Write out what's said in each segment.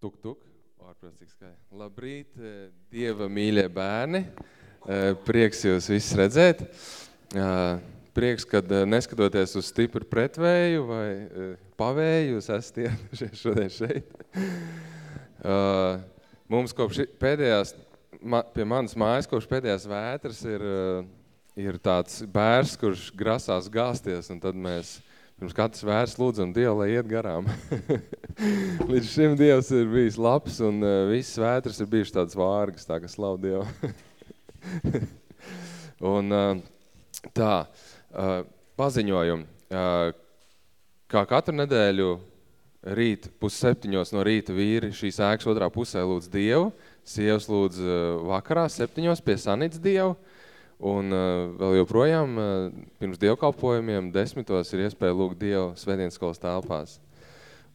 Tuk, tuk, ārprātīgi skai. Labrīt, eh, Dieva mīļie bērni. Eh, prieks jūs visus redzēt. Eh, prieks, kad neskatoties uz stipru pretvēju vai pavēju, jūs esat šodien šeit. Mums kopš pēdējās, pie manas mājas kopš pēdējās vētras ir, ir tāds bērs, kurš grasās gāsties, un tad mēs Pirms katrs vērs lūdzam Dievu, lai iet garām. Līdz šim Dievs ir bijis labs un uh, viss vētras ir bijuši tāds vārgas, tā ka slavu Dievu. un uh, tā, uh, paziņojumu. Uh, kā katru nedēļu rīt pusseptiņos no rīta vīri šīs ēkas otrā pusē lūdz Dievu, sievas lūdz uh, vakarā septiņos pie sanīts Dievu, Un uh, vēl joprojām uh, pirms dievkalpojumiem desmitos ir iespēja lūgt Dievu svētdienas skolas telpās.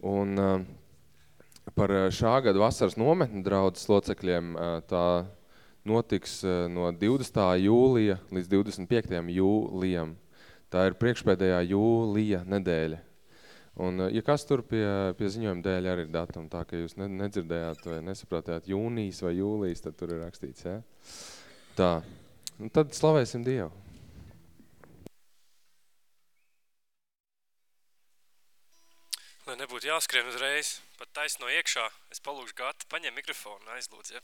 Un uh, par šā gada vasaras nometni draudzes locekļiem uh, tā notiks uh, no 20. jūlija līdz 25. jūlijam. Tā ir priekšpēdējā jūlija nedēļa. Un, uh, ja kas tur pie, pie ziņojuma dēļ arī ir datuma, tā ka jūs ne, nedzirdējāt vai nesaprātējāt jūnijas vai jūlijas, tad tur ir rakstīts, ja? Tā. Un tad slavēsim Dievu. Lai nebūtu jāskrien uzreiz, pat taisn no iekšā, es palūkšu gatu, paņem mikrofonu, aizlūdz, ja?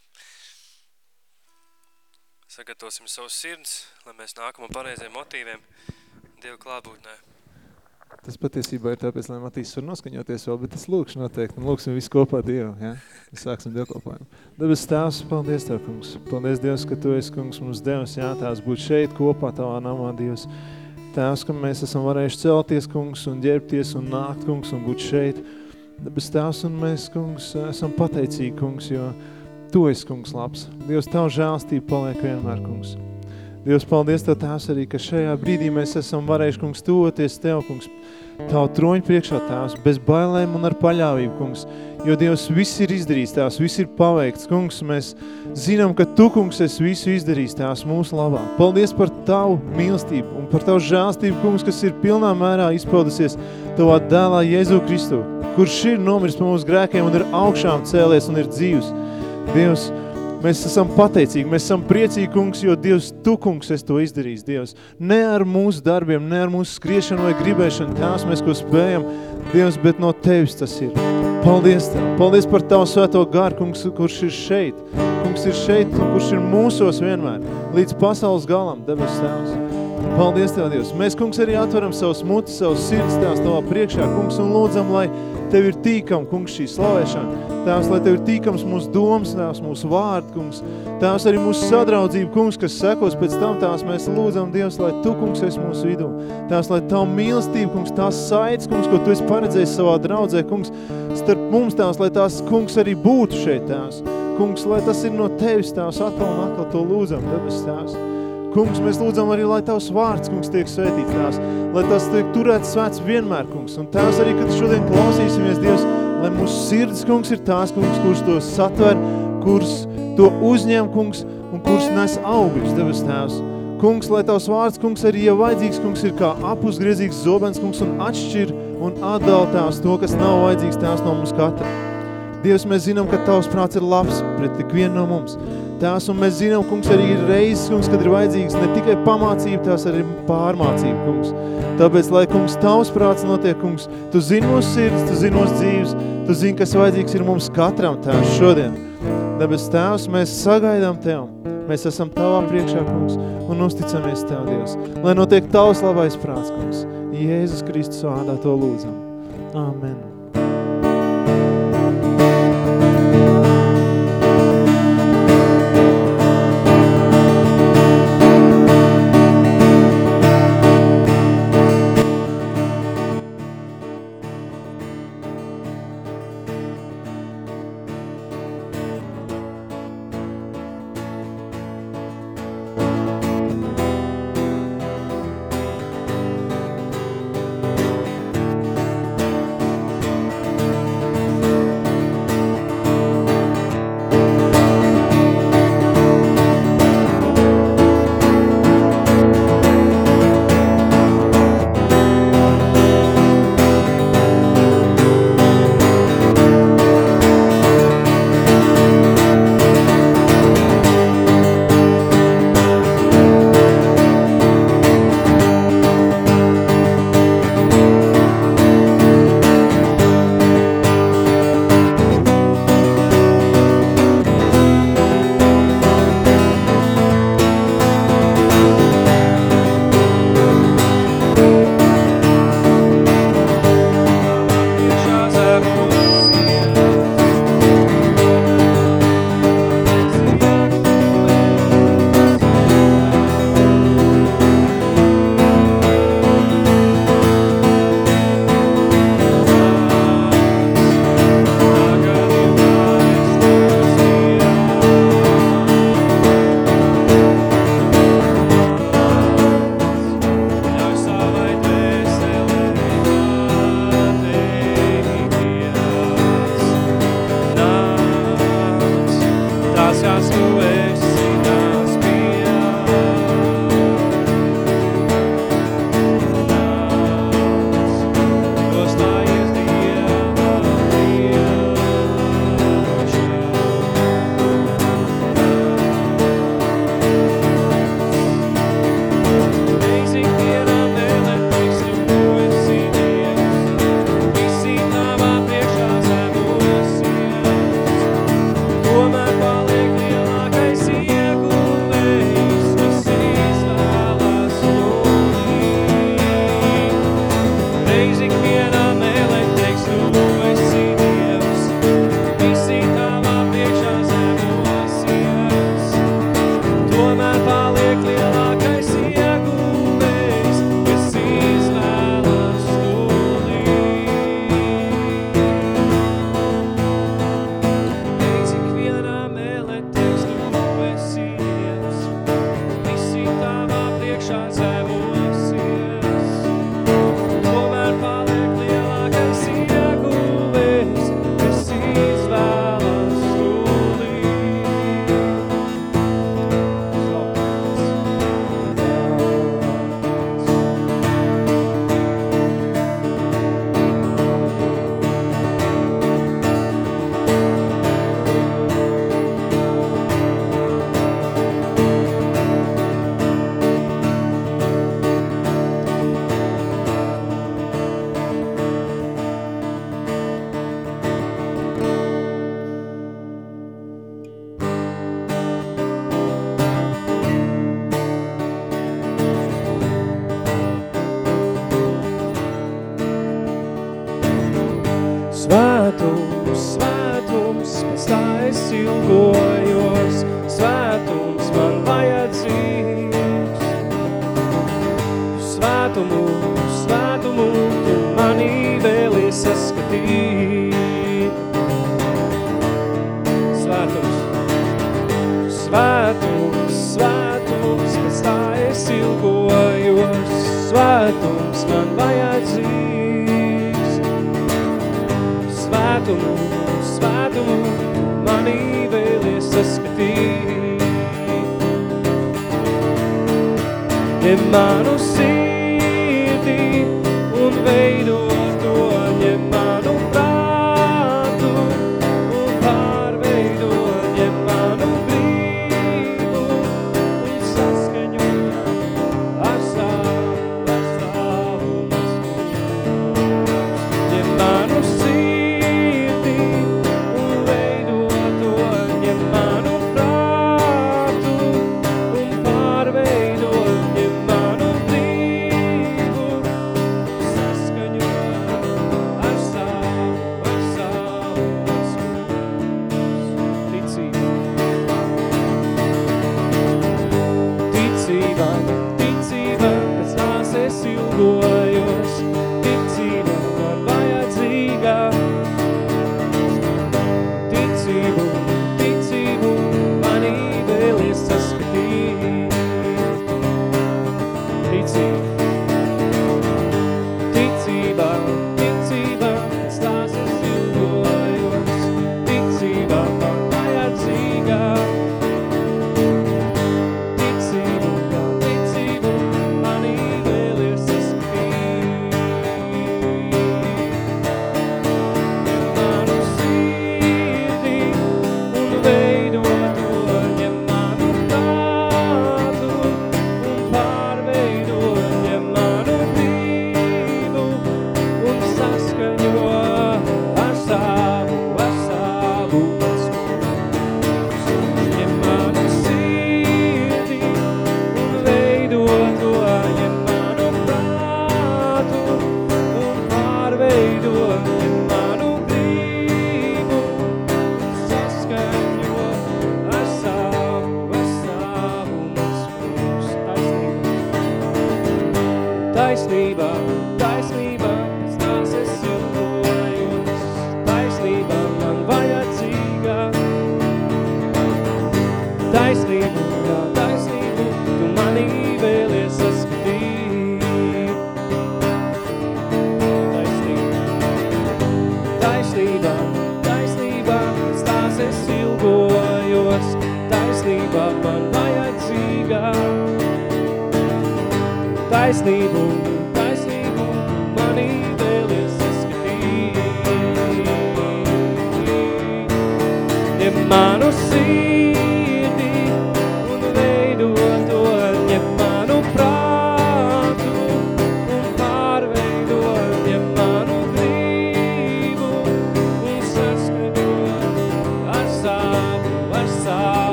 Sagatavosim savus sirds, lai mēs nākam un pareiziem motīviem Dievu klātbūtnē. Tas patiesībā ir tāpēc, lai Matīs var noskaņoties vēl, bet es lūkšu noteikti un lūksim visu kopā Dievu, ja? Mēs sāksim dievkalpojumu. Debes tēvs, paldies Tev, kungs. Paldies, Dievs, ka Tu esi, kungs, mums devs, jā, tās būt šeit kopā Tavā namā, Dievs. Tēvs, ka mēs esam varējuši celties, kungs, un ģērbties un nākt, kungs, un būt šeit. Debes tēvs, un mēs, kungs, esam pateicīgi, kungs, jo Tu esi, kungs, labs. Dievs, Tavu žēlstību paliek vienmēr, kungs. Dievs, paldies Tev tās arī, ka šajā brīdī mēs esam varējuši, kungs, tuvoties Tev, kungs, Tavu troņu priekšā tās, bez bailēm un ar paļāvību, kungs, jo Dievs viss ir izdarījis tās, viss ir paveikts, kungs, mēs zinām, ka Tu, kungs, esi visu izdarījis tās mūsu labā. Paldies par Tavu mīlestību un par Tavu žāstību, kungs, kas ir pilnā mērā izpaudusies Tavā dēlā Jēzu Kristu, kurš ir nomiris par mūsu grēkiem un ir augšām cēlies un ir dzīvs. Dievs, Mēs esam pateicīgi, mēs esam priecīgi, kungs, jo Dievs, Tu, kungs, esi to izdarījis, Dievs. Ne ar mūsu darbiem, ne ar mūsu skriešanu vai gribēšanu, tās mēs, ko spējam, Dievs, bet no Tevis tas ir. Paldies Tev, paldies par Tavu svēto garu, kungs, kurš ir šeit. Kungs ir šeit, kurš ir mūsos vienmēr, līdz pasaules galam, debes Tēvs. Paldies Tev, Dievs. Mēs, kungs, arī atveram savus mutis, savus sirds Tēvs Tavā priekšā, kungs, un lūdzam, lai Tev ir tīkam, kungs, šī slavēšana. Tēvs, lai Tev ir tīkams mūsu domas, Tēvs, mūsu vārdi, kungs. Tēvs, arī mūsu sadraudzība, kungs, kas sekos pēc tam, Tēvs, mēs lūdzam, Dievs, lai Tu, kungs, esi mūsu vidū. Tēvs, lai Tavu mīlestību, kungs, tās saites, kungs, ko Tu esi paredzējis savā draudzē, kungs, starp mums, Tēvs, lai tās, kungs, arī būtu šeit, Tēvs. Kungs, lai tas ir no Tevis, Tēvs, atkal un atkal to lūdzam, debes, Tēvs. Kungs, mēs lūdzam arī, lai Tavs vārds, kungs, tiek svētīts tās, lai tas tiek turēts svēts vienmēr, kungs. Un tās arī, kad šodien klausīsimies, Dievs, lai mūsu sirds, kungs, ir tās, kungs, kurš to satver, kurs to uzņem, kungs, un kurs nes augļus, Debes Tēvs. Kungs, lai Tavs vārds, kungs, arī, ja vajadzīgs, kungs, ir kā apusgriezīgs zobens, kungs, un atšķir un atdala tās to, kas nav vajadzīgs tās no mums katra. Dievs, mēs zinām, ka Tavs prāts ir labs pret tik vienu no mums. Tās, un mēs zinām, kungs, arī ir reizes, kungs, kad ir vajadzīgs ne tikai pamācība, tās arī pārmācība, kungs. Tāpēc, lai, kungs, tavs prāts notiek, kungs, tu zini mūsu sirds, tu zini mūsu dzīves, tu zini, kas vajadzīgs ir mums katram tās šodien. Debes tēvs, mēs sagaidām Tev, mēs esam Tavā priekšā, kungs, un uzticamies Tev, Dievs. Lai notiek Tavs labais prāts, kungs. Jēzus Kristus vārdā to lūdzam. Amen.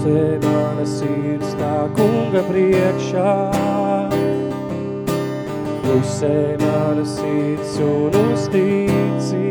Pusē mana sirds tā kunga priekšā. Pusē mana sirds un uzticība.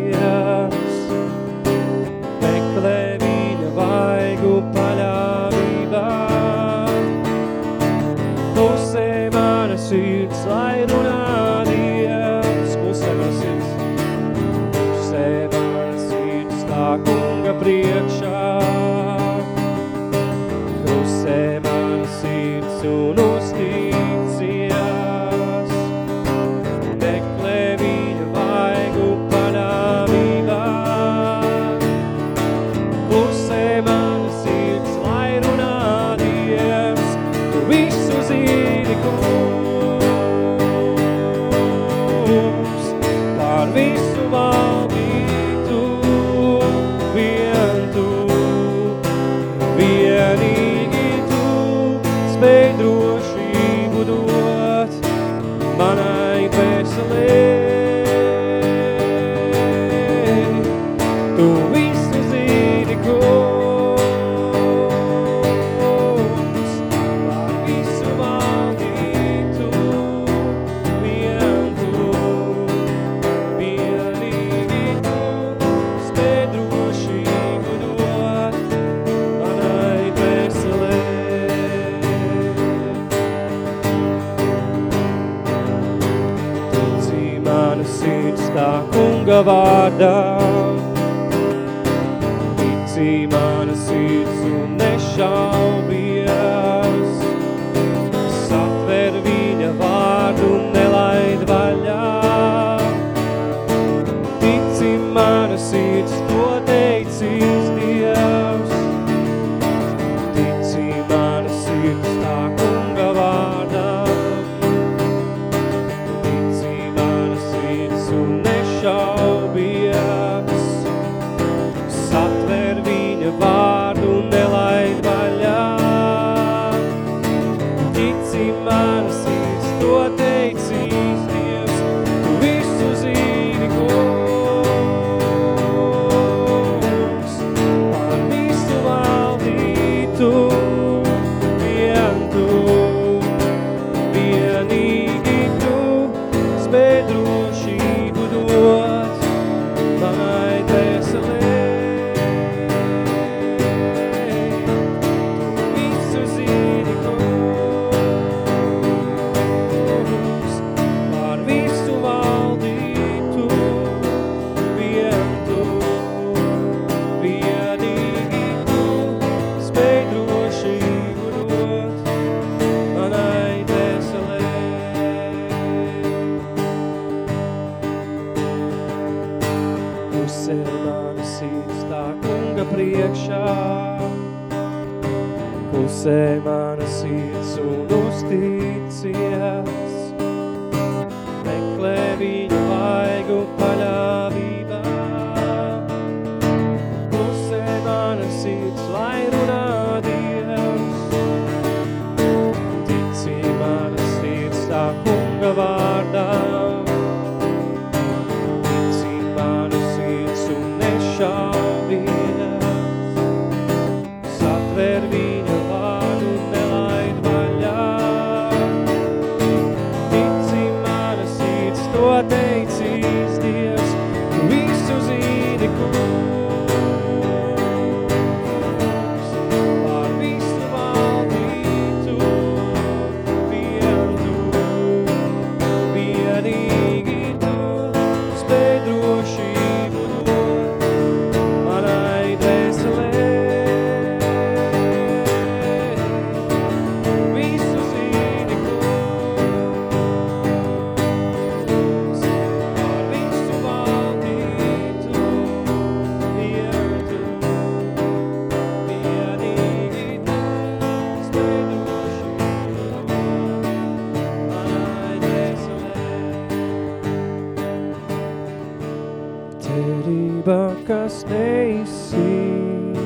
Cerība, kas neizsīkst,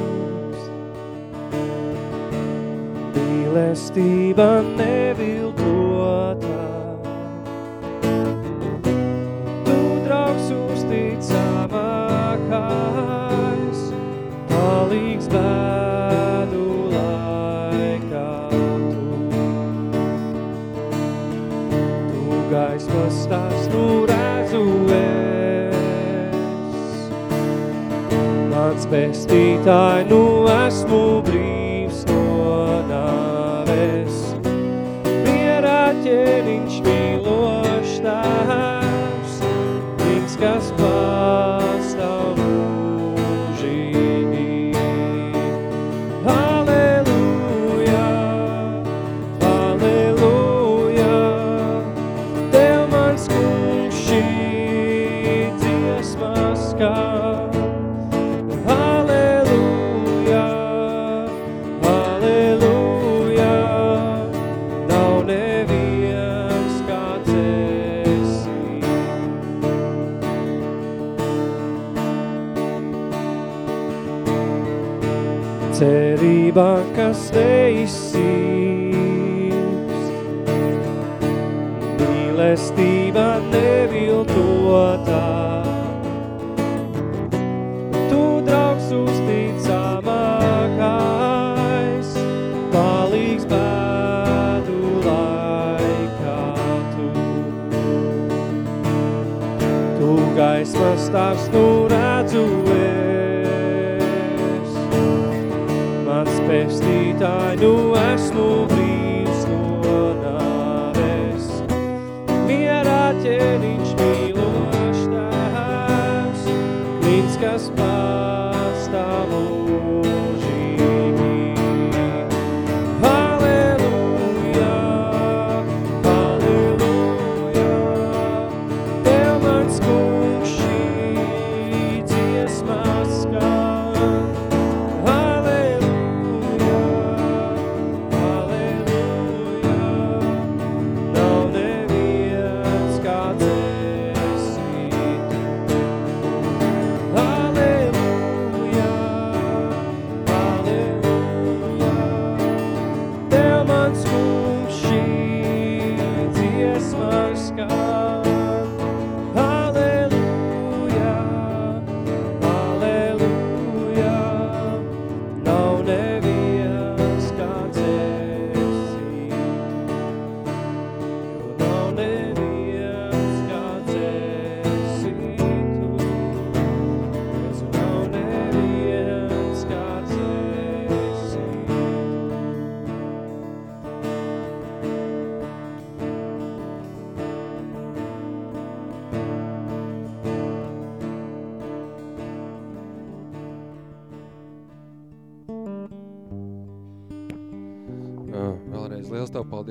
mīlestība neviltota. Pestītāji, nu esmu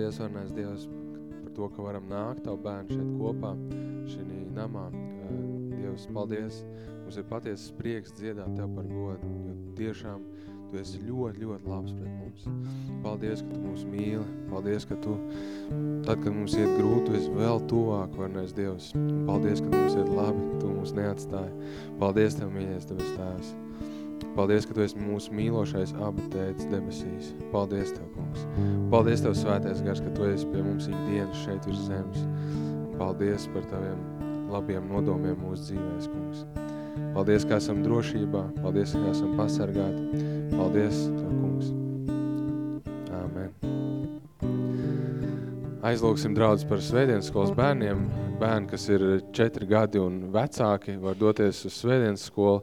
paldies, varnais Dievs, par to, ka varam nākt Tavu bērnu šeit kopā, šī namā. Uh, Dievs, paldies! Mums ir patiesas prieks dziedāt Tev par godu, jo tiešām Tu esi ļoti, ļoti labs pret mums. Paldies, ka Tu mūs mīli. Paldies, ka Tu, tad, kad mums iet grūti, Tu esi vēl tuvāk, varnais Dievs. Paldies, ka mums iet labi, Tu mūs neatstāji. Paldies Tev, mīļais Tevs Tēvs. Paldies, ka Tu esi mūsu mīlošais abu tētis debesīs. Paldies Tev, kungs. Paldies Tev, svētais gars, ka Tu esi pie mums ikdienas šeit virs zemes. Paldies par Taviem labiem nodomiem mūsu dzīvēs, kungs. Paldies, ka esam drošībā. Paldies, ka esam pasargāti. Paldies Tev, kungs. Āmen. Aizlūksim draudz par svētdienas skolas bērniem. Bērni, kas ir četri gadi un vecāki, var doties uz svētdienas skolu.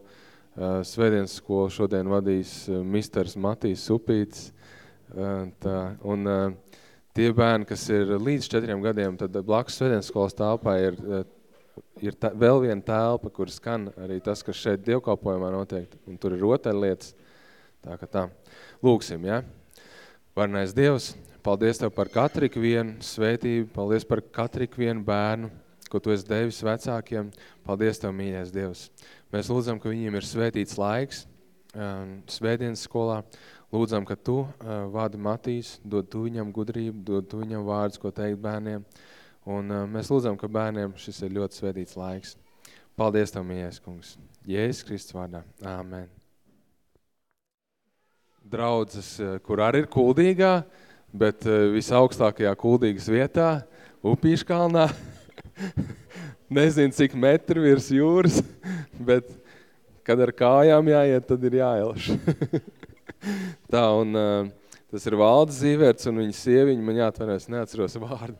Uh, Svētdienas skolu šodien vadīs uh, misters Matīs Supīts. Uh, Tā, un tie bērni, kas ir līdz četriem gadiem, tad blakus svētdienas skolas telpā ir, ir tā, vēl viena telpa, kur skan arī tas, kas šeit dievkalpojumā notiek. Un tur ir rotaļlietas. Tā kā tā. Lūksim, ja? Varnais Dievs, paldies Tev par katru vienu svētību, paldies par katru vienu bērnu, ko Tu esi devis vecākiem. Paldies Tev, mīļais Dievs. Mēs lūdzam, ka viņiem ir svētīts laiks um, svētdienas skolā. Lūdzam, ka Tu uh, vadi Matīs, dod Tu viņam gudrību, dod Tu viņam vārdus, ko teikt bērniem. Un uh, mēs lūdzam, ka bērniem šis ir ļoti svētīts laiks. Paldies Tev, mīļais kungs. Jēzus Kristus vārdā. Āmen. Draudzes, uh, kur arī ir kuldīgā, bet visaugstākajā kuldīgas vietā, Upīškalnā. Nezinu, cik metri virs jūras, bet kad ar kājām jāiet, tad ir jāelš. Tā, un uh, tas ir Valdes Zīvērts un viņa sieviņa, man jāatvainojas, neatceros vārdu.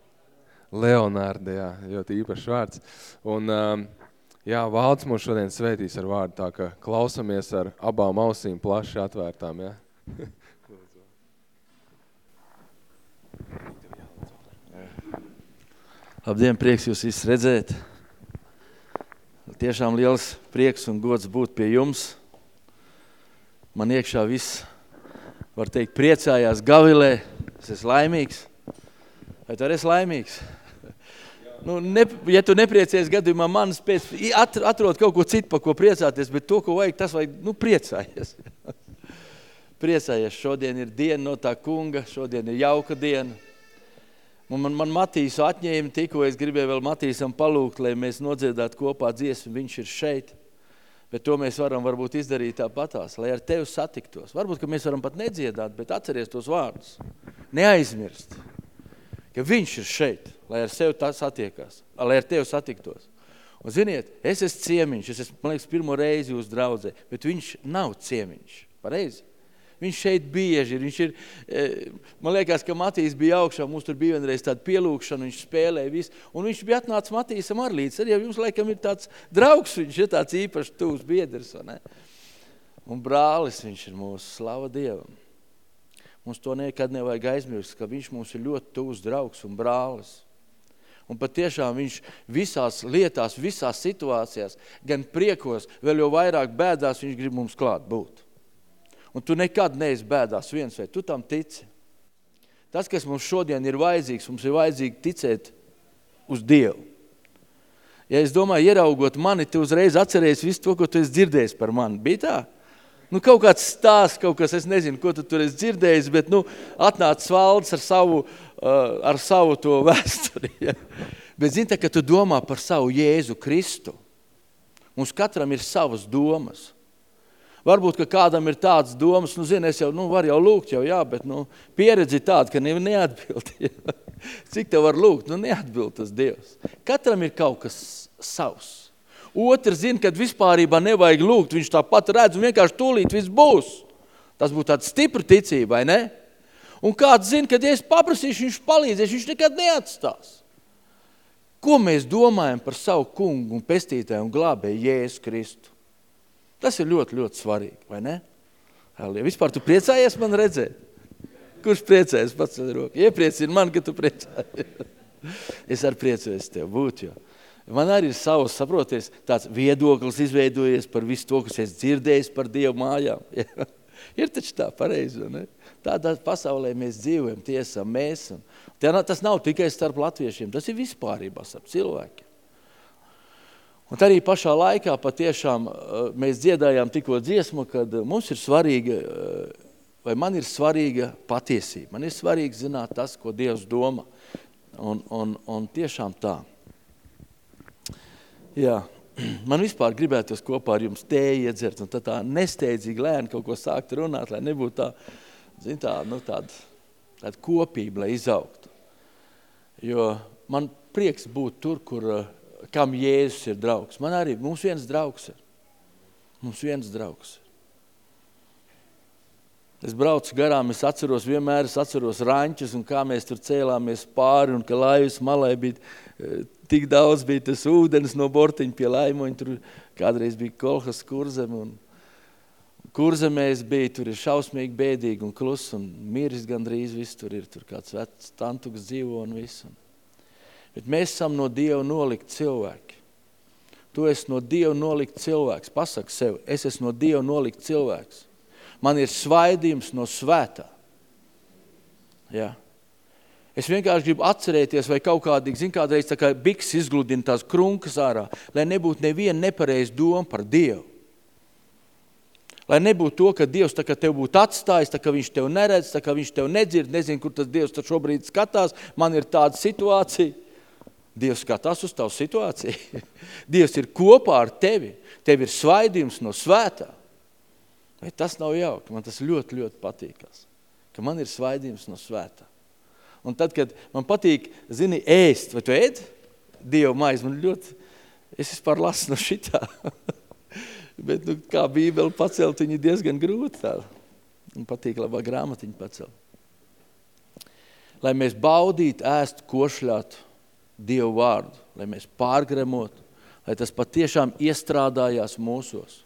Leonārda, jā, ļoti īpašs vārds. Un, um, jā, Valds mūs šodien svētīs ar vārdu, tā ka klausamies ar abām ausīm plaši atvērtām, jā. Labdien, prieks jūs visus redzēt. Tiešām liels prieks un gods būt pie jums. Man iekšā viss, var teikt, priecājās gavilē. Es esmu laimīgs. Vai tu esi laimīgs? Nu, ne, ja tu nepriecies gadījumā, manas pēc, at, atrod kaut ko citu, par ko priecāties, bet to, ko vajag, tas vajag, nu, priecājies. priecājies. Šodien ir diena no tā kunga, šodien ir jauka diena. Un man, man Matīsu atņēma tikko, es gribēju vēl Matīsam palūgt, lai mēs nodziedātu kopā dziesmu, viņš ir šeit. Bet to mēs varam varbūt izdarīt tāpatās, lai ar tevi satiktos. Varbūt, ka mēs varam pat nedziedāt, bet atceries tos vārdus. Neaizmirst, ka viņš ir šeit, lai ar sevi tā satiekās, lai ar tevi satiktos. Un ziniet, es esmu ciemiņš, es esmu, man liekas, pirmo reizi jūs draudzē, bet viņš nav ciemiņš, pareizi? Viņš šeit bieži ir. Viņš ir e, man liekas, ka Matīs bija augšā, mums tur bija vienreiz tāda pielūkšana, viņš spēlēja visu. Un viņš bija atnācis Matīsam ar līdz. Arī jums laikam ir tāds draugs, viņš ir tāds īpašs tūs biedrs. Ne? Un brālis viņš ir mūsu slava Dievam. Mums to nekad nevajag aizmirst, ka viņš mums ir ļoti tūs draugs un brālis. Un patiešām viņš visās lietās, visās situācijās, gan priekos, vēl jau vairāk bēdās, viņš grib mums klāt būt un tu nekad neesi bēdās viens vai tu tam tici. Tas, kas mums šodien ir vajadzīgs, mums ir vajadzīgi ticēt uz Dievu. Ja es domāju, ieraugot mani, tu uzreiz atceries visu to, ko tu esi dzirdējis par mani. Bija tā? Nu, kaut kāds stāsts, kaut kas, es nezinu, ko tu tur esi dzirdējis, bet, nu, atnācis valdes ar savu, uh, ar savu to vēsturi. Ja? Bet, zini, tā, ka tu domā par savu Jēzu Kristu, mums katram ir savas domas. Varbūt, ka kādam ir tāds domas, nu, zini, es jau, nu, var jau lūgt jau, jā, bet, nu, pieredzi tāda, ka nevi neatbild. Cik tev var lūgt? Nu, neatbild tas Dievs. Katram ir kaut kas savs. Otrs zina, kad vispārībā nevajag lūgt, viņš tāpat redz un vienkārši tūlīt viss būs. Tas būtu tāds stipra ticība, vai ne? Un kāds zina, ka ja es paprasīšu, viņš palīdzēs, viņš nekad neatstās. Ko mēs domājam par savu kungu un pestītāju un glābēju Jēzu Kristu? Tas ir ļoti, ļoti svarīgi, vai ne? Halleluja. Vispār tu priecājies man redzēt? Kurš priecājas pats ar roku? Iepriecini man, ka tu priecājies. es arī priecājos tev būt, jo. Man arī ir savs, saproties, tāds viedoklis izveidojies par visu to, kas es dzirdējis par Dievu mājām. ir taču tā pareizi, ne? Tādā pasaulē mēs dzīvojam, tiesam mēs. Un, tas nav tikai starp latviešiem, tas ir vispārībā starp cilvēkiem. Un arī pašā laikā patiešām eh, mēs dziedājām tikko dziesmu, kad mums ir svarīga, eh, vai man ir svarīga patiesība. Man ir svarīgi zināt tas, ko Dievs doma. Un, un, un tiešām tā. Jā, man vispār gribētos kopā ar jums tēju iedzert un tad tā nesteidzīgi lēni kaut ko sākt runāt, lai nebūtu tā, zin, tā, nu, tāda, tāda kopība, lai izaugtu. Jo man prieks būt tur, kur kam Jēzus ir draugs. Man arī, mums viens draugs ir. Mums viens draugs ir. Es braucu garām, es atceros vienmēr, es atceros raņķus un kā mēs tur cēlāmies pāri un ka laivas malai bija e, tik daudz bija tas ūdens no bortiņa pie laimoņa, tur kādreiz bija kolhas kurzem un kurzemēs bija, tur ir šausmīgi bēdīgi un klus un miris gandrīz viss tur ir, tur kāds vecs tantuks dzīvo un viss. Un Bet mēs esam no Dieva nolikt cilvēki. Tu esi no Dieva nolikt cilvēks. Pasaka sev, es esmu no Dieva nolikt cilvēks. Man ir svaidījums no svētā. Ja? Es vienkārši gribu atcerēties, vai kaut kādīgi, zin, kādreiz tā kā biks izgludina tās krunkas ārā, lai nebūtu neviena nepareiz doma par Dievu. Lai nebūtu to, ka Dievs tā kā tev būtu atstājis, tā kā viņš tev neredz, tā kā viņš tev nedzird, nezinu, kur tas Dievs tad šobrīd skatās, man ir tāda situācija. Dievs skatās uz tavu situāciju. Dievs ir kopā ar tevi. Tev ir svaidījums no svētā. Vai tas nav jauki? Man tas ļoti, ļoti patīkās. Ka man ir svaidījums no svētā. Un tad, kad man patīk, zini, ēst, vai tu ēd? Dievu maiz, man ļoti, es vispār lasu no šitā. Bet, nu, kā bībeli pacelt, viņi diezgan grūti tā. Man patīk labā grāmatiņu pacelt. Lai mēs baudītu, ēstu, košļātu Dievu vārdu, lai mēs pārgremotu, lai tas patiešām iestrādājās mūsos.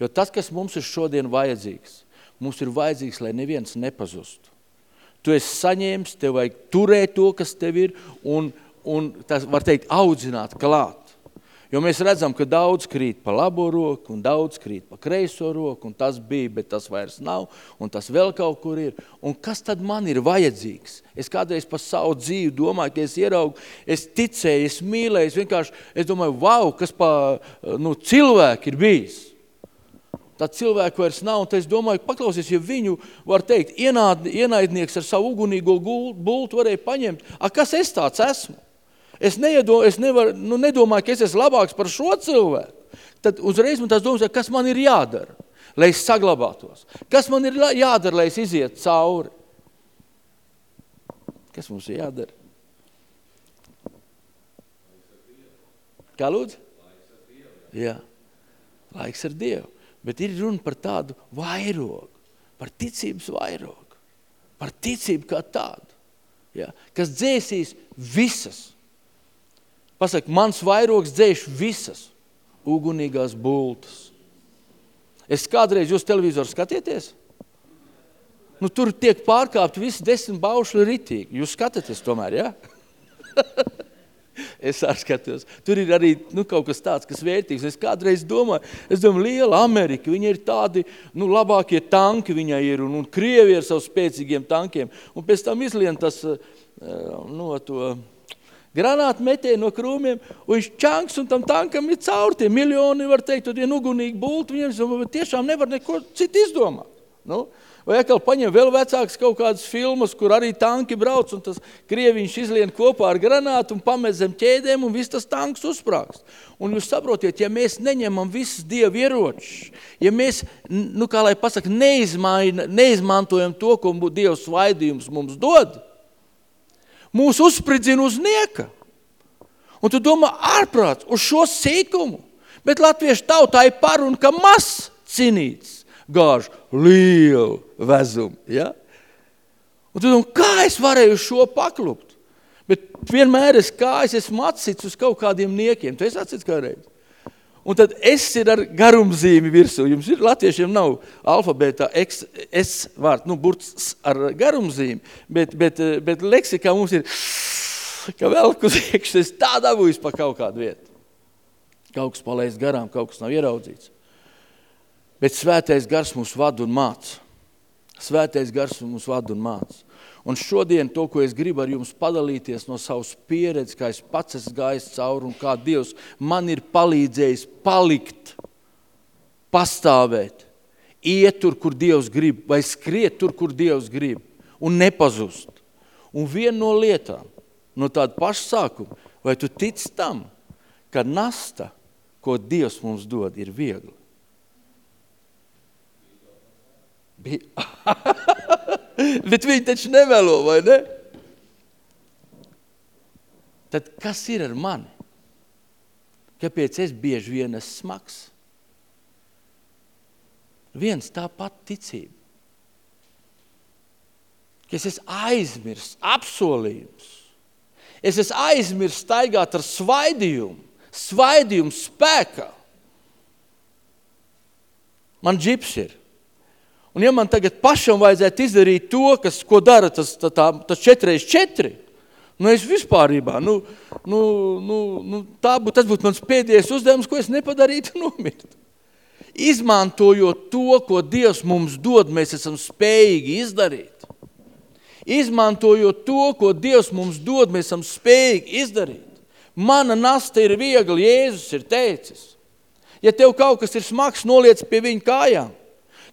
Jo tas, kas mums ir šodien vajadzīgs, mums ir vajadzīgs, lai neviens nepazustu. Tu esi saņēmis, tev vajag turēt to, kas tev ir, un, un tas, var teikt, audzināt klāt. Jo mēs redzam, ka daudz krīt pa labo roku, un daudz krīt pa kreiso roku, un tas bija, bet tas vairs nav, un tas vēl kaut kur ir. Un kas tad man ir vajadzīgs? Es kādreiz pa savu dzīvi domāju, ka es ieraugu, es ticēju, es mīlēju, es vienkārši, es domāju, wow, kas pa nu, cilvēki ir bijis. Tā cilvēku vairs nav, un es domāju, paklausies, ja viņu, var teikt, ienaidnieks ar savu ugunīgo bultu varēja paņemt, a, kas es tāds esmu? Es, neiedo, es nevar, nu, nedomāju, ka es esmu labāks par šo cilvēku. Tad uzreiz man tās domas, kas man ir jādara, lai es saglabātos. Kas man ir jādara, lai es iziet cauri. Kas mums ir jādara? Kā lūdzu? Jā, laiks ar Dievu. Bet ir runa par tādu vairogu, par ticības vairogu, par ticību kā tādu, ja, kas dzēsīs visas Pasaka, mans vairogs dzēš visas ugunīgās bultas. Es kādreiz jūs televizoru skatieties? Nu, tur tiek pārkāpt visi desmit baušļi ritīgi. Jūs skatāties tomēr, ja? es arī skatos. Tur ir arī nu, kaut kas tāds, kas vērtīgs. Es kādreiz domāju, es domāju, liela Amerika, viņa ir tādi nu, labākie tanki viņai ir, un, un Krievi ar savu spēcīgiem tankiem. Un pēc tam izlien tas, nu, to, granātu metēju no krūmiem, un viņš čanks un tam tankam ir caur tie miljoni, var teikt, un vien ugunīgi bultu, viņiem tiešām nevar neko citu izdomāt. Nu? Vai atkal paņem vēl vecāks kaut kādas filmas, kur arī tanki brauc, un tas krieviņš izlien kopā ar granātu un pamez zem ķēdēm, un viss tas tanks uzsprākst. Un jūs saprotiet, ja mēs neņemam visus dievu ieročus, ja mēs, nu kā lai pasaka, neizmantojam to, ko dievs svaidījums mums dod, mūs uzspridzina uz nieka. Un tu domā, ārprāts, uz šo sīkumu. Bet latviešu tautā ir par un ka maz cinīts gāž lielu vezumu. Ja? Un tu domā, kā es varēju šo paklupt? Bet vienmēr es kājas esmu atsits uz kaut kādiem niekiem. Tu esi atsits kādreiz? Un tad es ir ar garumzīmi virsū. Jums ir, latviešiem nav alfabētā X, S vārds, nu, burts ar garumzīmi, bet, bet, bet leksikā mums ir, ka velk uz iekšas, es tā dabūjis pa kaut kādu vietu. Kaut kas palaist garām, kaut kas nav ieraudzīts. Bet svētais gars mūs vada un māca. Svētais gars mūs vada un māca. Un šodien to, ko es gribu ar jums padalīties no savas pieredzes, kā es pats esmu gājis cauri un kā Dievs man ir palīdzējis palikt, pastāvēt, iet tur, kur Dievs grib, vai skriet tur, kur Dievs grib, un nepazust. Un viena no lietām, no tāda paša sākuma, vai tu tic tam, ka nasta, ko Dievs mums dod, ir viegli? Bija... Bet viņi taču nevelo, vai ne? Tad kas ir ar mani? Kāpēc es bieži vien esmu smags? Viens tā pat ticība. Es esmu aizmirsts apsolījums. Es esmu aizmirsts staigāt ar svaidījumu, svaidījumu spēkā. Man džips ir. Un ja man tagad pašam vajadzētu izdarīt to, kas, ko dara tas, tā, tā, tas 4x4, nu es vispārībā, nu, nu, nu, nu, tā būtu, tas būtu mans pēdējais uzdevums, ko es nepadarītu nomirt. Izmantojot to, ko Dievs mums dod, mēs esam spējīgi izdarīt. Izmantojot to, ko Dievs mums dod, mēs esam spējīgi izdarīt. Mana nasta ir viegla, Jēzus ir teicis. Ja tev kaut kas ir smags, noliec pie viņa kājām.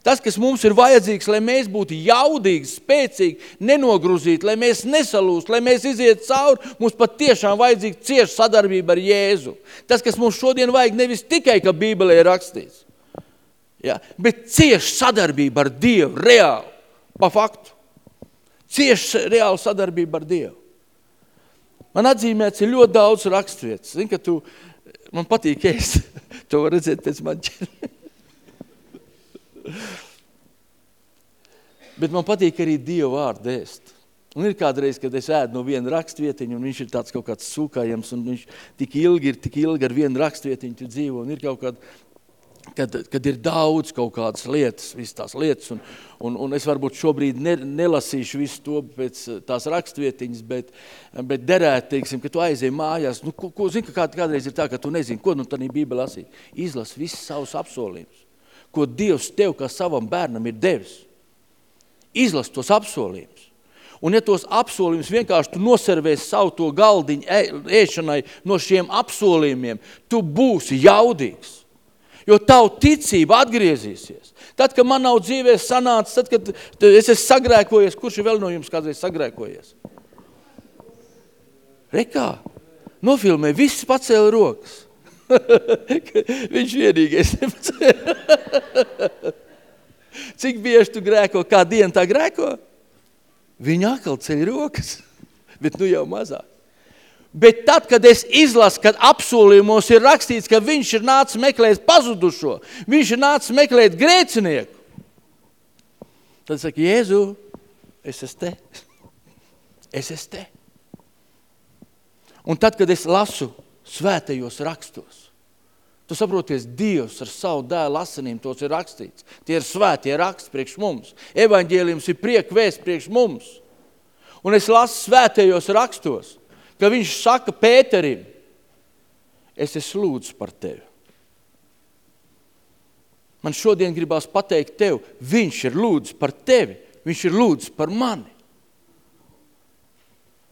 Tas, kas mums ir vajadzīgs, lai mēs būtu jaudīgi, spēcīgi, nenogrūzīti, lai mēs nesalūst, lai mēs iziet cauri, mums pat tiešām vajadzīga cieša sadarbība ar Jēzu. Tas, kas mums šodien vajag, nevis tikai, ka Bībelē ir rakstīts, ja, bet cieša sadarbība ar Dievu, reāli, pa faktu. Cieša reāla sadarbība ar Dievu. Man atzīmēts ir ļoti daudz rakstvietas. Zini, ka tu, man patīk ēst. To var redzēt pēc man ķermeni. Bet man patīk arī Dieva vārdu ēst. Un ir kādreiz, kad es ēdu no viena rakstvietiņa, un viņš ir tāds kaut kāds sūkājams, un viņš tik ilgi ir, tik ilgi ar vienu rakstvietiņu tu dzīvo, un ir kaut kāda kad, kad ir daudz kaut kādas lietas, visas tās lietas, un, un, un es varbūt šobrīd ne, nelasīšu visu to pēc eh, tās rakstvietiņas, bet, bet derēt, teiksim, ka tu aizēji mājās, nu, ko, ko zini, ka kād, kādreiz ir tā, ka tu nezini, ko nu tad Bībele lasīt. Izlas visus savus apsolījumus, ko Dievs tev kā savam bērnam ir devis. Izlas tos apsolījumus. Un ja tos apsolījumus vienkārši tu noservēsi savu to galdiņu ēšanai no šiem apsolījumiem, tu būsi jaudīgs jo tavu ticība atgriezīsies. Tad, kad man nav dzīvē sanācis, tad, kad es esmu sagrēkojies, kurš ir vēl no jums kādreiz sagrēkojies? Rekā, nofilmē, viss pacēla rokas. Viņš vienīgais Cik bieži tu grēko, kā dienu tā grēko? Viņa atkal ceļ rokas, bet nu jau mazāk. Bet tad, kad es izlasu, kad apsolījumos ir rakstīts, ka viņš ir nācis meklēt pazudušo, viņš ir nācis meklēt grēcinieku, tad saka, Jēzu, es esmu te. Es esmu te. Un tad, kad es lasu svētajos rakstos, Tu saproties, Dievs ar savu dēlu asinīm tos ir rakstīts. Tie ir svētie raksti priekš mums. Evaņģēlijums ir priek vēst priekš mums. Un es lasu svētajos rakstos ka viņš saka Pēterim, es esmu lūdzu par tevi. Man šodien gribās pateikt tev, viņš ir lūdzu par tevi, viņš ir lūdzu par mani.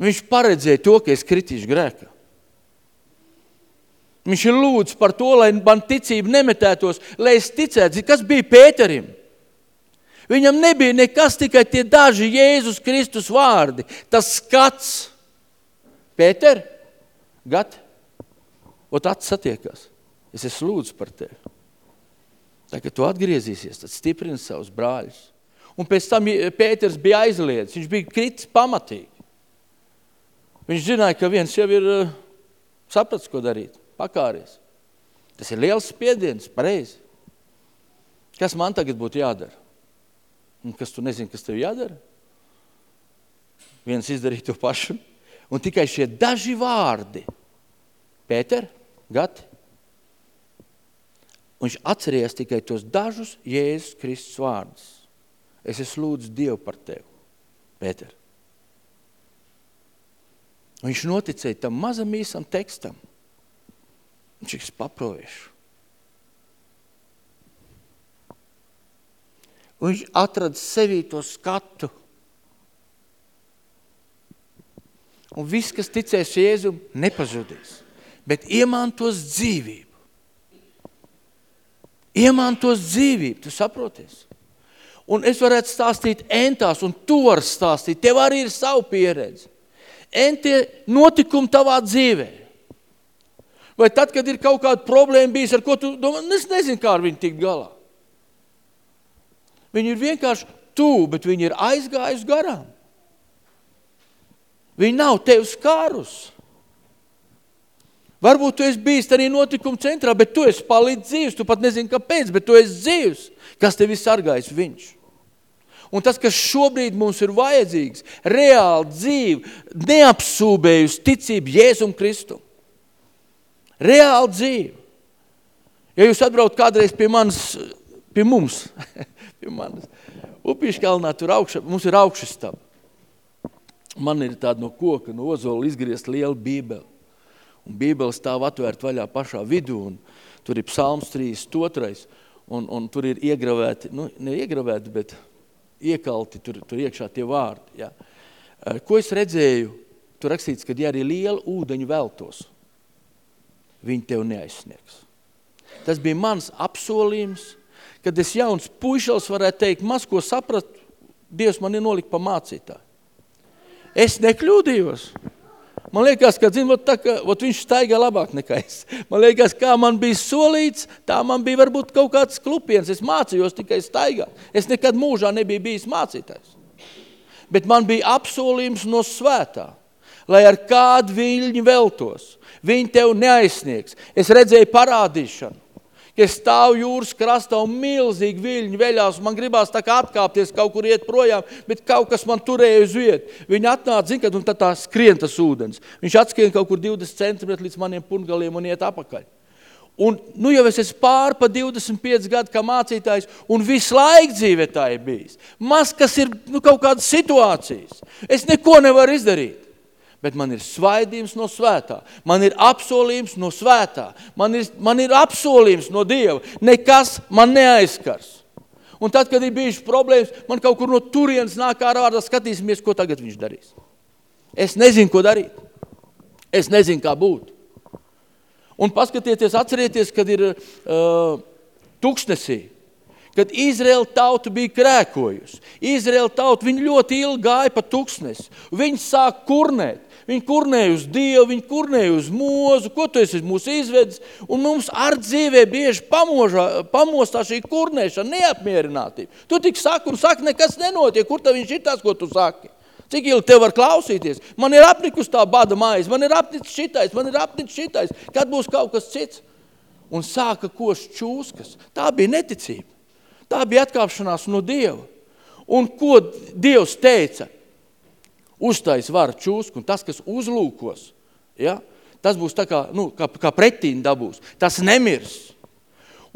Viņš paredzēja to, ka es kritīšu grēkā. Viņš ir lūdzu par to, lai man ticība nemetētos, lai es ticētu. Kas bija Pēterim? Viņam nebija nekas, tikai tie daži Jēzus Kristus vārdi, tas skats. Pēter, gat, ot acis satiekās. Es esmu lūdzu par tevi. Tā, kad tu atgriezīsies, tad stiprini savus brāļus. Un pēc tam Pēters bija aizliedzis, viņš bija kritis pamatīgi. Viņš zināja, ka viens jau ir uh, sapratis, ko darīt, pakāries. Tas ir liels spiediens, pareizi. Kas man tagad būtu jādara? Un kas tu nezini, kas tev jādara? Viens izdarīja to pašu, Un tikai šie daži vārdi, Pēter, Gati, viņš atcerējās tikai tos dažus Jēzus Kristus vārdus. Es esmu lūdzu Dievu par tevi, Pēter. Viņš noticēja tam mazam īsam tekstam. Viņš ir paprojuši. Viņš atrada sevī to skatu – un viss, kas ticēs Jēzum, nepazudīs, bet iemantos dzīvību. Iemantos dzīvību, tu saproties? Un es varētu stāstīt entās, un tu vari stāstīt, tev arī ir savu pieredzi. Entie notikumi tavā dzīvē. Vai tad, kad ir kaut kāda problēma bijis, ar ko tu domā, es nezinu, kā ar viņu tikt galā. Viņi ir vienkārši tu, bet viņi ir aizgājusi garām. Viņi nav tevi skārus. Varbūt tu esi bijis arī notikuma centrā, bet tu esi palicis dzīves. Tu pat nezini, kāpēc, bet tu esi dzīves. Kas tevi sargājis? Viņš. Un tas, kas šobrīd mums ir vajadzīgs, reāli dzīve, neapsūbējusi ticību Jēzum Kristum. Reāli dzīve. Ja jūs atbraukt kādreiz pie manis, pie mums, pie manis, Upīškalnā, tur augša, mums ir augšastaba. Man ir tāda no koka, no ozola izgriezt liela bībele. Un bībele stāv atvērt vaļā pašā vidū, un tur ir psalms 32, un, un tur ir iegravēti, nu, ne iegravēti, bet iekalti tur, tur iekšā tie vārdi. Ja. Ko es redzēju? Tur rakstīts, ka ja arī liela ūdeņu veltos, viņi tev neaizsniegs. Tas bija mans apsolījums, kad es jauns puišals varētu teikt, maz ko saprat, Dievs mani nolika pa mācītāju. Es nekļūdījos. Man liekas, ka zin, tā, ka, ot, viņš staigā labāk nekā es. Man liekas, kā man bija solīts, tā man bija varbūt kaut kāds klupiens. Es mācījos tikai staigāt. Es nekad mūžā nebiju bijis mācītājs. Bet man bija apsolījums no svētā, lai ar kādu viļņu veltos. Viņi tev neaizsniegs. Es redzēju parādīšanu, ka es stāvu jūras krastā un milzīgi viļņi veļās, man gribās tā kā atkāpties, kaut kur iet projām, bet kaut kas man turēja uz vietu. Viņi atnāca, zin, kad un tad tā skrien tas ūdens. Viņš atskrien kaut kur 20 centimetri līdz maniem pungaliem un iet apakaļ. Un, nu jau es esmu pār pa 25 gadu kā mācītājs, un visu laiku dzīvē tā ir bijis. Maz, kas ir nu, kaut kādas situācijas. Es neko nevaru izdarīt bet man ir svaidījums no svētā. Man ir apsolījums no svētā. Man ir, man ir apsolījums no Dieva. Nekas man neaizskars. Un tad, kad ir bijušas problēmas, man kaut kur no turienes nāk ārā vārdā, skatīsimies, ko tagad viņš darīs. Es nezinu, ko darīt. Es nezinu, kā būt. Un paskatieties, atcerieties, kad ir uh, tuksnesī, kad Izraela tauta bija krēkojusi. Izraela tauta, viņi ļoti ilgi gāja pa tuksnesi. Viņi sāk kurnēt. Viņi kurnēja uz Dievu, viņi kurnēja uz mūzu, ko tu esi mūs izvedis. Un mums ar dzīvē bieži pamožā, pamostā šī kurnēšana, neapmierinātība. Tu tik saki un saki, nekas nenotiek. Kur tad viņš ir tas, ko tu saki? Cik ilgi tev var klausīties? Man ir apnikus tā bada mājas, man ir apnicis šitais, man ir apnicis šitais. Kad būs kaut kas cits? Un sāka kost čūskas. Tā bija neticība. Tā bija atkāpšanās no Dieva. Un ko Dievs teica? Uztais varu čūsku, un tas, kas uzlūkos, ja, tas būs tā kā, nu, kā, kā pretīni dabūs. Tas nemirs.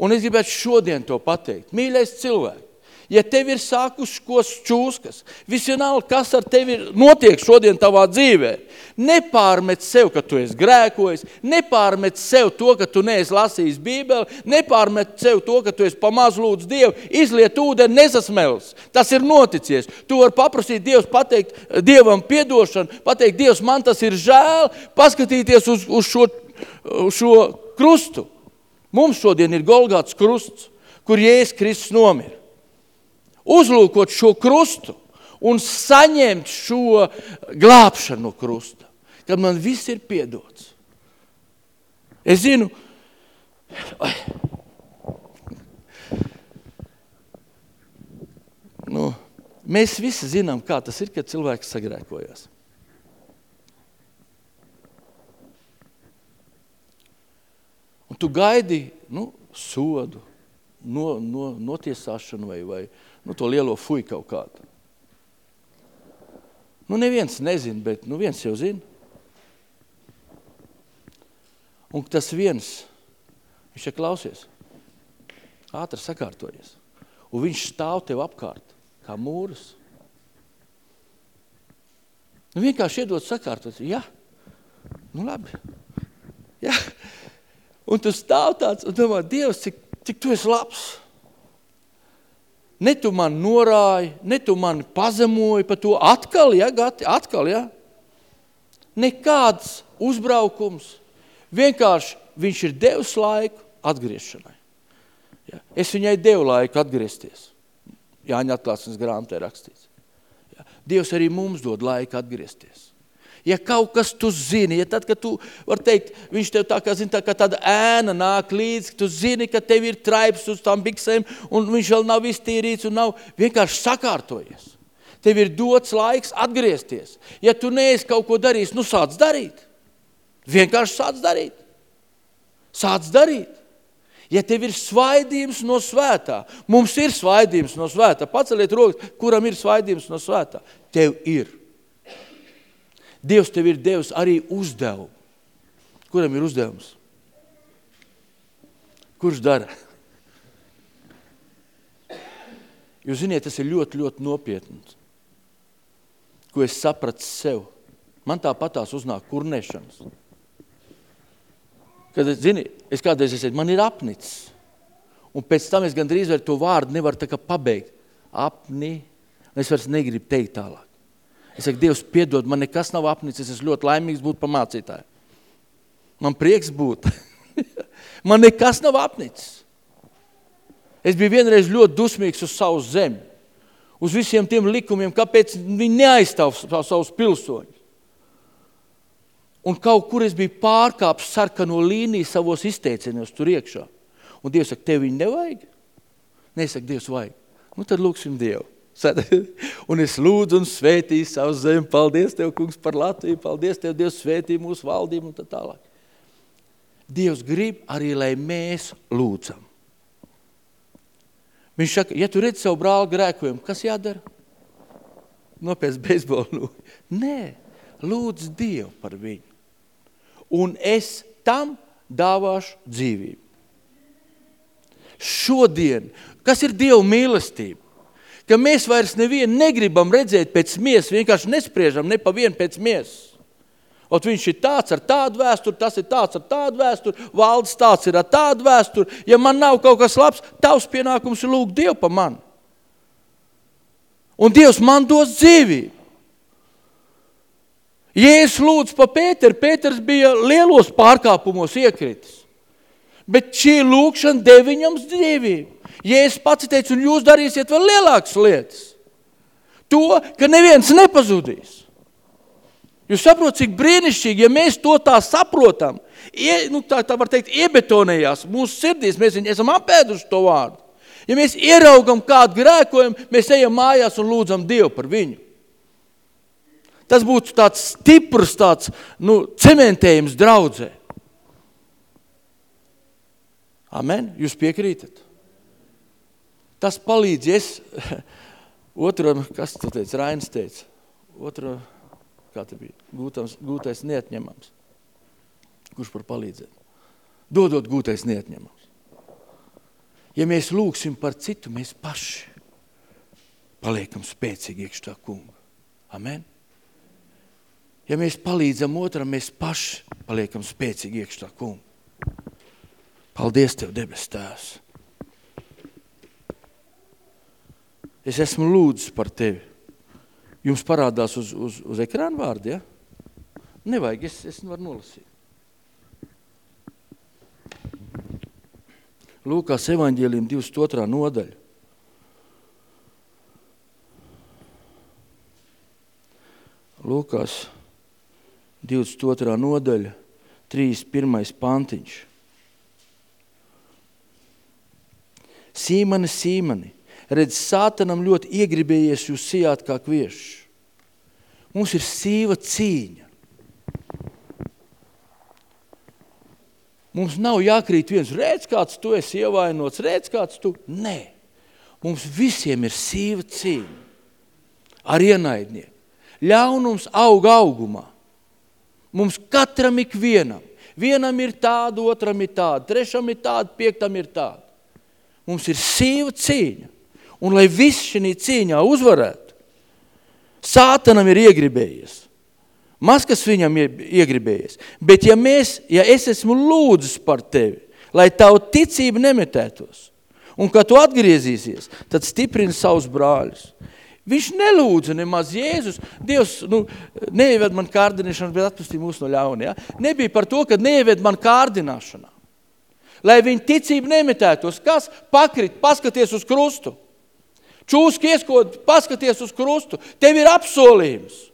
Un es gribētu šodien to pateikt. Mīļais cilvēks, ja tev ir sākušos čūskas, visvienalga, kas ar tevi notiek šodien tavā dzīvē, nepārmet sev, ka tu esi grēkojis, nepārmet sev to, ka tu neesi lasījis bībeli, nepārmet sev to, ka tu esi pamaz lūdz Dievu, izliet ūdeni, nesasmels. Tas ir noticies. Tu vari paprasīt Dievs, pateikt Dievam piedošanu, pateikt Dievs, man tas ir žēl, paskatīties uz, uz, šo, uz šo krustu. Mums šodien ir Golgāts krusts, kur Jēzus Kristus nomira uzlūkot šo krustu un saņemt šo glābšanu no krusta, kad man viss ir piedots. Es zinu, nu, mēs visi zinām, kā tas ir, kad cilvēks sagrēkojas. Un tu gaidi nu, sodu, no, no, notiesāšanu vai, vai, nu, to lielo fuju kaut kādu. Nu, neviens nezina, bet nu, viens jau zina. Un tas viens, viņš ir klausies, ātri sakārtojies. Un viņš stāv tev apkārt, kā mūras. Nu, vienkārši iedot sakārtot, jā, nu labi, jā. Un tu stāv tāds un domā, Dievs, cik, cik tu esi labs. Ne tu man norāji, ne tu mani pazemoji par to atkal, ja, gati, atkal, ja. Nekāds uzbraukums. Vienkārši viņš ir devis laiku atgriešanai. Ja. Es viņai devu laiku atgriezties. Jāņa atklāsmes grāmatē rakstīts. Ja. Dievs arī mums dod laiku atgriezties. Ja kaut kas tu zini, ja tad, kad tu, var teikt, viņš tev tā kā, zini, tā kā tāda ēna nāk līdz, tu zini, ka tev ir traips uz tām biksēm, un viņš vēl nav iztīrīts un nav vienkārši sakārtojies. Tev ir dots laiks atgriezties. Ja tu neesi kaut ko darījis, nu sāc darīt. Vienkārši sāc darīt. Sāc darīt. Ja tev ir svaidījums no svētā, mums ir svaidījums no svētā, paceliet rokas, kuram ir svaidījums no svētā, tev ir. Dievs tev ir devis arī uzdevumu. Kuram ir uzdevums? Kurš dara? Jūs ziniet, tas ir ļoti, ļoti nopietni. Ko es sapratu sev. Man tāpatās uznāk kurnēšanas. Kad, zini, es kādreiz esmu, man ir apnicis. Un pēc tam es gandrīz ar to vārdu nevaru tā kā pabeigt. Apni. Es vairs negribu teikt tālāk. Es saku, Dievs, piedod, man nekas nav apnicis, es ļoti laimīgs būt par mācītāju. Man prieks būt. man nekas nav apnicis. Es biju vienreiz ļoti dusmīgs uz savu zemi, uz visiem tiem likumiem, kāpēc viņi neaizstāv savus pilsoņus. Un kaut kur es biju pārkāpis sarkano līniju savos izteicienos tur iekšā. Un Dievs saka, tev viņi nevajag? Nesaka, Dievs vajag. Nu tad lūksim Dievu. Un es lūdzu un svētīju savu zemi. Paldies Tev, kungs, par Latviju. Paldies Tev, Dievs, svētī mūsu valdību un tā tālāk. Dievs grib arī, lai mēs lūdzam. Viņš saka, ja tu redzi savu brāli grēkojumu, kas jādara? Nopies beisbolu. Nu. Nē, lūdz Dievu par viņu. Un es tam dāvāšu dzīvību. Šodien, kas ir Dieva mīlestība? Ka mēs vairs nevienu negribam redzēt pēc miesas, vienkārši nespriežam ne pa vienu pēc miesas. Ot viņš ir tāds ar tādu vēsturi, tas ir tāds ar tādu vēsturi, valdes tāds ir ar tādu vēsturi. Ja man nav kaut kas labs, tavs pienākums ir lūgt Dievu pa mani. Un Dievs man dos dzīvību. Jēzus lūdz pa Pēteru, Pēters bija lielos pārkāpumos iekritis. Bet šī lūkšana deva viņam dzīvību. Jēzus pats teica, un jūs darīsiet vēl lielākas lietas. To, ka neviens nepazudīs. Jūs saprotat, cik brīnišķīgi, ja mēs to tā saprotam, ie, nu, tā, tā var teikt, iebetonējās mūsu sirdīs, mēs viņu esam apēduši to vārdu. Ja mēs ieraugam kādu grēkojumu, mēs ejam mājās un lūdzam Dievu par viņu. Tas būtu tāds stiprs, tāds, nu, cementējums draudzē. Amen? Jūs piekrītat? Tas palīdz, es, otram, kas tu teici, Rainis teica, otram, kā te bija, gūtams, gūtais neatņemams. Kurš par palīdzēt? Dodot gūtais neatņemams. Ja mēs lūksim par citu, mēs paši paliekam spēcīgi iekš tā kunga. Amen? Ja mēs palīdzam otram, mēs paši paliekam spēcīgi iekš tā kunga. Paldies Tev, debes tēvs. Es esmu lūdzis par Tevi. Jums parādās uz, uz, uz ekrāna vārdi, ja? Nevajag, es, es varu nolasīt. Lūkās evaņģēlījuma 22. nodaļa. Lūkās 22. nodaļa, 31. pantiņš. Sīmani, sīmani, redz, sātanam ļoti iegribējies jūs sijāt kā kviešus. Mums ir sīva cīņa. Mums nav jākrīt viens, redz, kāds tu esi ievainots, redz, kāds tu. Nē, mums visiem ir sīva cīņa ar ienaidnieku. Ļaunums aug augumā. Mums katram ik vienam. Vienam ir tāda, otram ir tāda, trešam ir tāda, piektam ir tāda. Mums ir sīva cīņa. Un lai viss šī cīņā uzvarētu, sātanam ir iegribējies. Maz kas viņam ir iegribējies. Bet ja, mēs, ja es esmu lūdzis par tevi, lai tavu ticība nemetētos, un kad tu atgriezīsies, tad stiprini savus brāļus. Viņš nelūdza nemaz Jēzus. Dievs, nu, neieved man kārdināšanu, bet atpustī mūs no ļauna. Ja? Nebija par to, ka neieved man kārdināšanā. Lai viņa ticība nemetētos. Kas? Pakrit, paskaties uz krustu. Čūski ieskot, paskaties uz krustu. Tev ir apsolījums.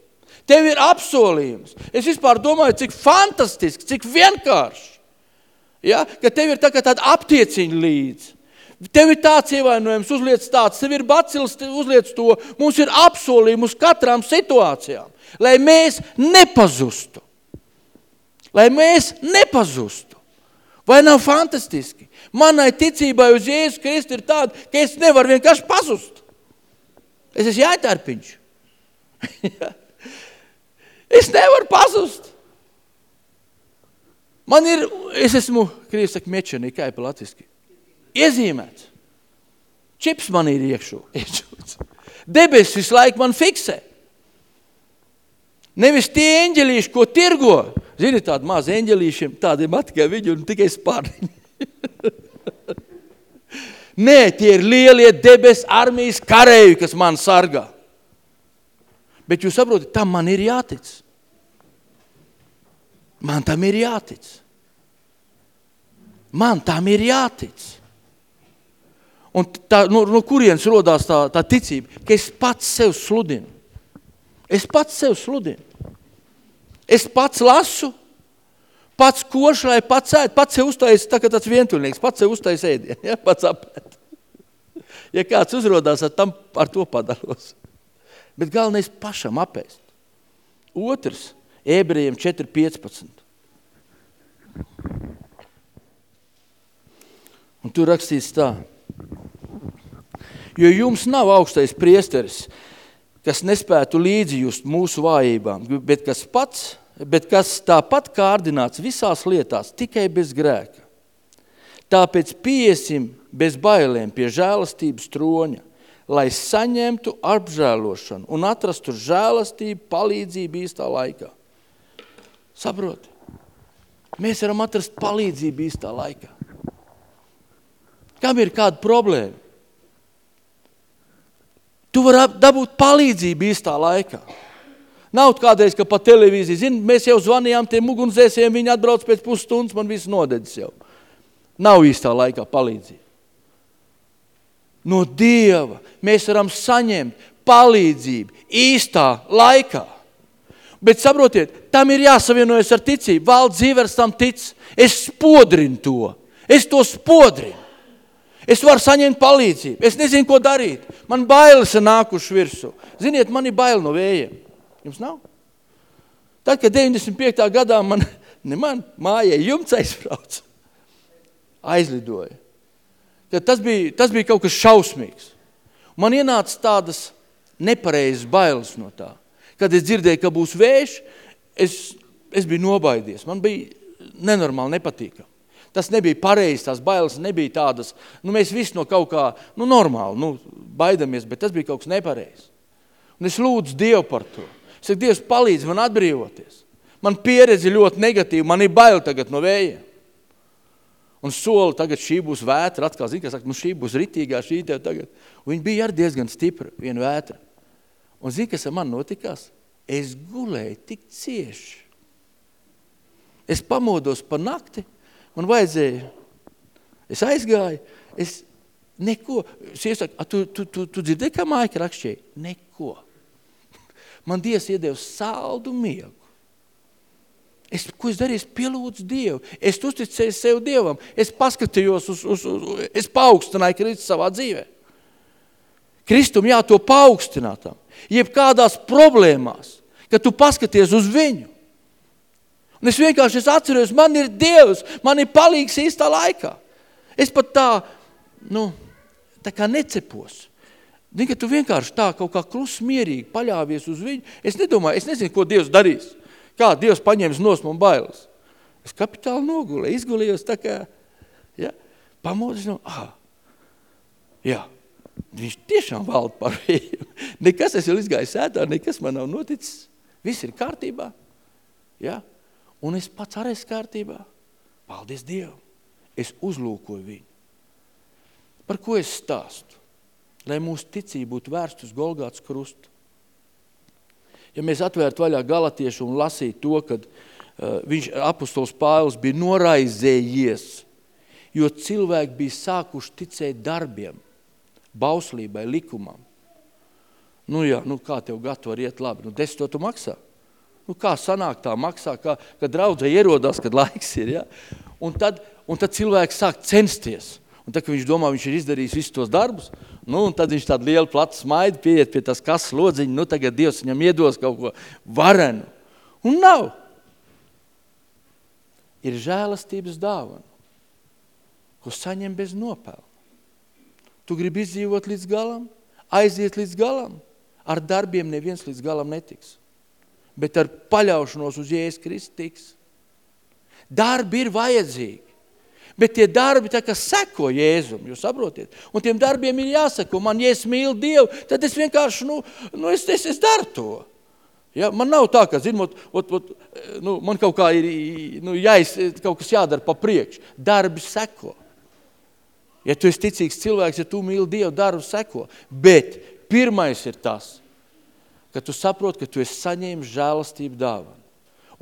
Tev ir apsolījums. Es vispār domāju, cik fantastiski, cik vienkārši. Ja? Ka tev ir tā, tāda aptieciņa līdzi. Tev ir tāds ievainojums, uzliec tāds, tev ir bacils, uzliec to. Mums ir apsolījumi uz katrām situācijām, lai mēs nepazustu. Lai mēs nepazustu. Vai nav fantastiski? Manai ticībai uz Jēzus Kristu ir tāda, ka es nevaru vienkārši pazust. Es esmu jātērpiņš. es nevaru pazust. Man ir, es esmu, krievi saka, mečenī, kā ir latviski iezīmēts. Čips man ir iekšū. Debesis visu laiku man fiksē. Nevis tie eņģelīši, ko tirgo. Zini, tādi mazi eņģelīšiem, tādi matikai viņi un tikai spārniņi. Nē, tie ir lielie debes armijas kareji, kas man sargā. Bet jūs saprotat, tam man ir jātic. Man tam ir jātic. Man tam ir jātic. Un tā, no, no kurienes rodās tā, tā ticība? Ka es pats sev sludinu. Es pats sev sludinu. Es pats lasu, pats košu, lai pats ēd, pats sev uztais, tā kā tāds vientuļnieks, pats sev uztais ēdienu, ja, pats apēt. Ja kāds uzrodās, ar, tam, ar to padalos. Bet galvenais pašam apēst. Otrs, ebrejiem 4.15. Un tur rakstīts tā. Jo jums nav augstais priesteris, kas nespētu līdzi just mūsu vājībām, bet kas pats, bet kas tāpat kārdināts visās lietās, tikai bez grēka. Tāpēc piesim bez bailēm pie žēlastības troņa, lai saņemtu apžēlošanu un atrastu žēlastību, palīdzību īstā laikā. Saproti? Mēs varam atrast palīdzību īstā laikā. Kam ir kāda problēma? Tu vari dabūt palīdzību īstā laikā. Nav kādreiz, ka pa televīziju, zini, mēs jau zvanījām tiem ugunsdzēsiem, viņi atbrauc pēc pusstundas, man viss nodedzis jau. Nav īstā laikā palīdzība. No Dieva mēs varam saņemt palīdzību īstā laikā. Bet saprotiet, tam ir jāsavienojas ar ticību. Valds Zīvers tam tic. Es spodrinu to. Es to spodrinu. Es varu saņemt palīdzību. Es nezinu, ko darīt. Man bailes ir nākuši virsū. Ziniet, man ir baila no vējiem. Jums nav? Tad, kad 95. gadā man, ne man, mājai jumts aizbrauc, aizlidoja. Tad tas bija, tas bija kaut kas šausmīgs. Man ienāca tādas nepareizas bailes no tā. Kad es dzirdēju, ka būs vējš, es, es biju nobaidies. Man bija nenormāli nepatīkami. Tas nebija pareizi, tās bailes nebija tādas, nu mēs visi no kaut kā, nu normāli, nu baidamies, bet tas bija kaut kas nepareizi. Un es lūdzu Dievu par to. Es saku, Dievs palīdz man atbrīvoties. Man pieredze ļoti negatīva, man ir bail tagad no vējiem. Un soli tagad šī būs vētra, atkal zina, ka saka, nu šī būs ritīgā, šī tev tagad. Un viņa bija arī diezgan stipra, viena vētra. Un zini, kas ar man notikās? Es gulēju tik cieši. Es pamodos pa nakti, man vajadzēja, es aizgāju, es neko, sies saka, tu, tu, tu, tu dzirdēji, kā Maika rakšķēja? Neko. Man Dievs iedev saldu miegu. Es, ko es darīju? Es pielūdzu Dievu. Es uzticēju sev Dievam. Es paskatījos uz, uz, uz es paaugstināju Kristu savā dzīvē. Kristum jā, to paaugstinātam. Jeb kādās problēmās, kad tu paskaties uz viņu. Un es vienkārši es atceros, man ir Dievs, man ir palīgs īstā laikā. Es pat tā, nu, tā kā necepos. Zini, ka tu vienkārši tā kaut kā klus mierīgi paļāvies uz viņu. Es nedomāju, es nezinu, ko Dievs darīs. Kā Dievs paņems nos man bailes. Es kapitāli nogulēju, izgulījos tā kā, ja, pamodis no, ah, jā, viņš tiešām valda par viņu. Nekas, es vēl izgāju sētā, nekas man nav noticis. Viss ir kārtībā, ja, un es pats arī esmu kārtībā. Paldies Dievam. Es uzlūkoju viņu. Par ko es stāstu? Lai mūsu ticība būtu vērsta uz Golgāts krustu. Ja mēs atvērtu vaļā galatiešu un lasītu to, kad uh, viņš, apustols Pāvils, bija noraizējies, jo cilvēki bija sākuši ticēt darbiem, bauslībai, likumam. Nu jā, nu kā tev gatu var iet labi? Nu desmit tu maksā. Nu kā sanāk tā maksā, kā, kad draudzē ierodās, kad laiks ir, ja? Un tad, un tad cilvēks sāk censties. Un kad viņš domā, viņš ir izdarījis visus tos darbus, Nu, un tad viņš tādu lielu platu smaidu pieiet pie tās kasas lodziņa, nu tagad Dievs viņam iedos kaut ko varenu. Un nav. Ir žēlastības dāvana, ko saņem bez nopelna. Tu gribi izdzīvot līdz galam, aiziet līdz galam, ar darbiem neviens līdz galam netiks. Bet ar paļaušanos uz Jēzus Kristus tiks. Darbi ir vajadzīgi. Bet tie darbi tā kā seko Jēzum, jūs saprotiet? Un tiem darbiem ir jāseko. Man, ja es mīlu Dievu, tad es vienkārši, nu, nu es, es, es daru to. Ja, man nav tā, ka, zin, ot, ot, ot, nu, man kaut kā ir, nu, jāiz, kaut kas jādara pa priekš. Darbi seko. Ja tu esi ticīgs cilvēks, ja tu mīli Dievu, darbu seko. Bet pirmais ir tas, ka tu saproti, ka tu esi saņēmis žēlastību dāvanu.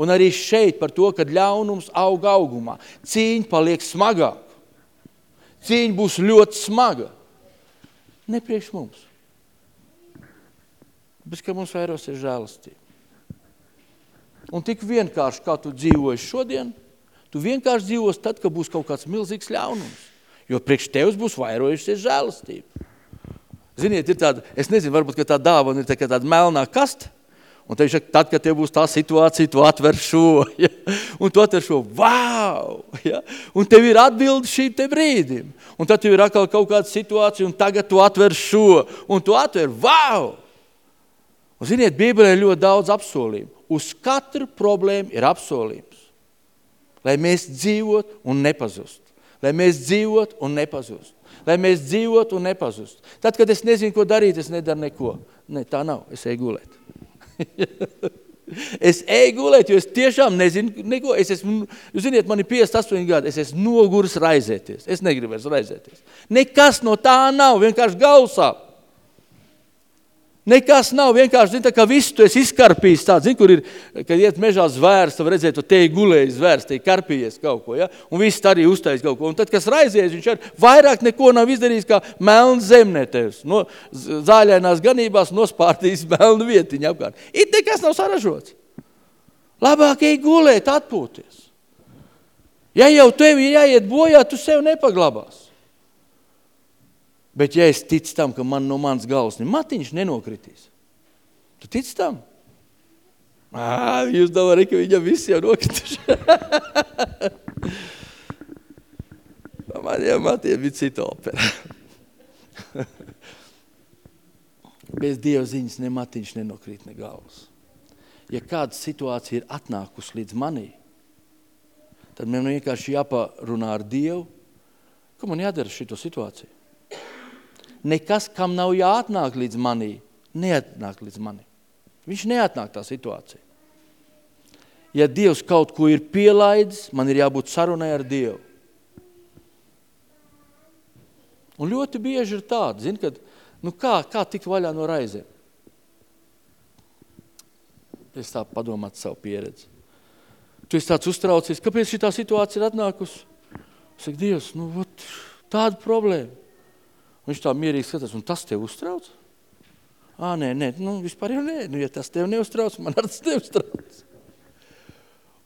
Un arī šeit par to, ka ļaunums aug augumā. Cīņa paliek smagāk. Cīņa būs ļoti smaga. Ne priekš mums. Bet ka mums vairos ir žēlastība. Un tik vienkārši, kā tu dzīvoji šodien, tu vienkārši dzīvos tad, kad būs kaut kāds milzīgs ļaunums. Jo priekš tevis būs vairojusies žēlastība. Ziniet, ir tāda, es nezinu, varbūt, ka tā dāvana ir tā, tāda melnā kasta, Un viņš saka, tad, kad tev būs tā situācija, tu atver šo. Ja? Un tu atver šo, wow! Ja? Un tev ir atbildi šīm te brīdim. Un tad tev ir atkal kaut kāda situācija, un tagad tu atver šo. Un tu atver, wow! Un ziniet, Bībelē ir ļoti daudz apsolījumu. Uz katru problēmu ir apsolījums. Lai mēs dzīvot un nepazust. Lai mēs dzīvot un nepazust. Lai mēs dzīvot un nepazust. Tad, kad es nezinu, ko darīt, es nedaru neko. Ne, tā nav, es eju gulēt. es eju gulēt, jo es tiešām nezinu neko. Es esmu, jūs ziniet, man ir 58 gadi, es esmu noguris raizēties. Es negribu vairs raizēties. Nekas no tā nav, vienkārši galsā. Nekas nav vienkārši, zini, tā kā visu tu esi izkarpījis tāds, zini, kur ir, kad iet mežā zvērs, tu redzēt, tu te ir gulējis zvērs, te ir karpījies kaut ko, ja? un viss arī uztais kaut ko. Un tad, kas raizies, viņš ar vairāk neko nav izdarījis, kā melns zemnetēvs. No zāļainās ganībās nospārtījis melnu vietiņu apkārt. It nekas nav saražots. Labāk ej gulēt, atpūties. Ja jau tev ir jāiet bojā, tu sev nepaglabās. Bet ja es ticu tam, ka man no mans galvas ne matiņš nenokritīs, tu tici tam? Ā, jūs domājat, ka viņam viss jau nokrituši. man jau matiem bija cita opera. Bez Dieva ziņas ne matiņš nenokrīt ne galvas. Ja kāda situācija ir atnākusi līdz manī, tad man vienkārši jāparunā ar Dievu, ka man jādara šito situāciju nekas, kam nav jāatnāk līdz manī, neatnāk līdz manī. Viņš neatnāk tā situācija. Ja Dievs kaut ko ir pielaidis, man ir jābūt sarunai ar Dievu. Un ļoti bieži ir tāda, zin, kad, nu kā, kā tikt vaļā no raizēm? Es tā padomātu savu pieredzi. Tu esi tāds uztraucies, kāpēc šī situācija ir atnākusi? Saka, Dievs, nu, ot, tāda problēma. Viņš tā mierīgi skatās, un tas tev uztrauc? Ā, nē, nē, nu, vispār jau nē. Nu, ja tas tev neuztrauc, man ar tas neuztrauc.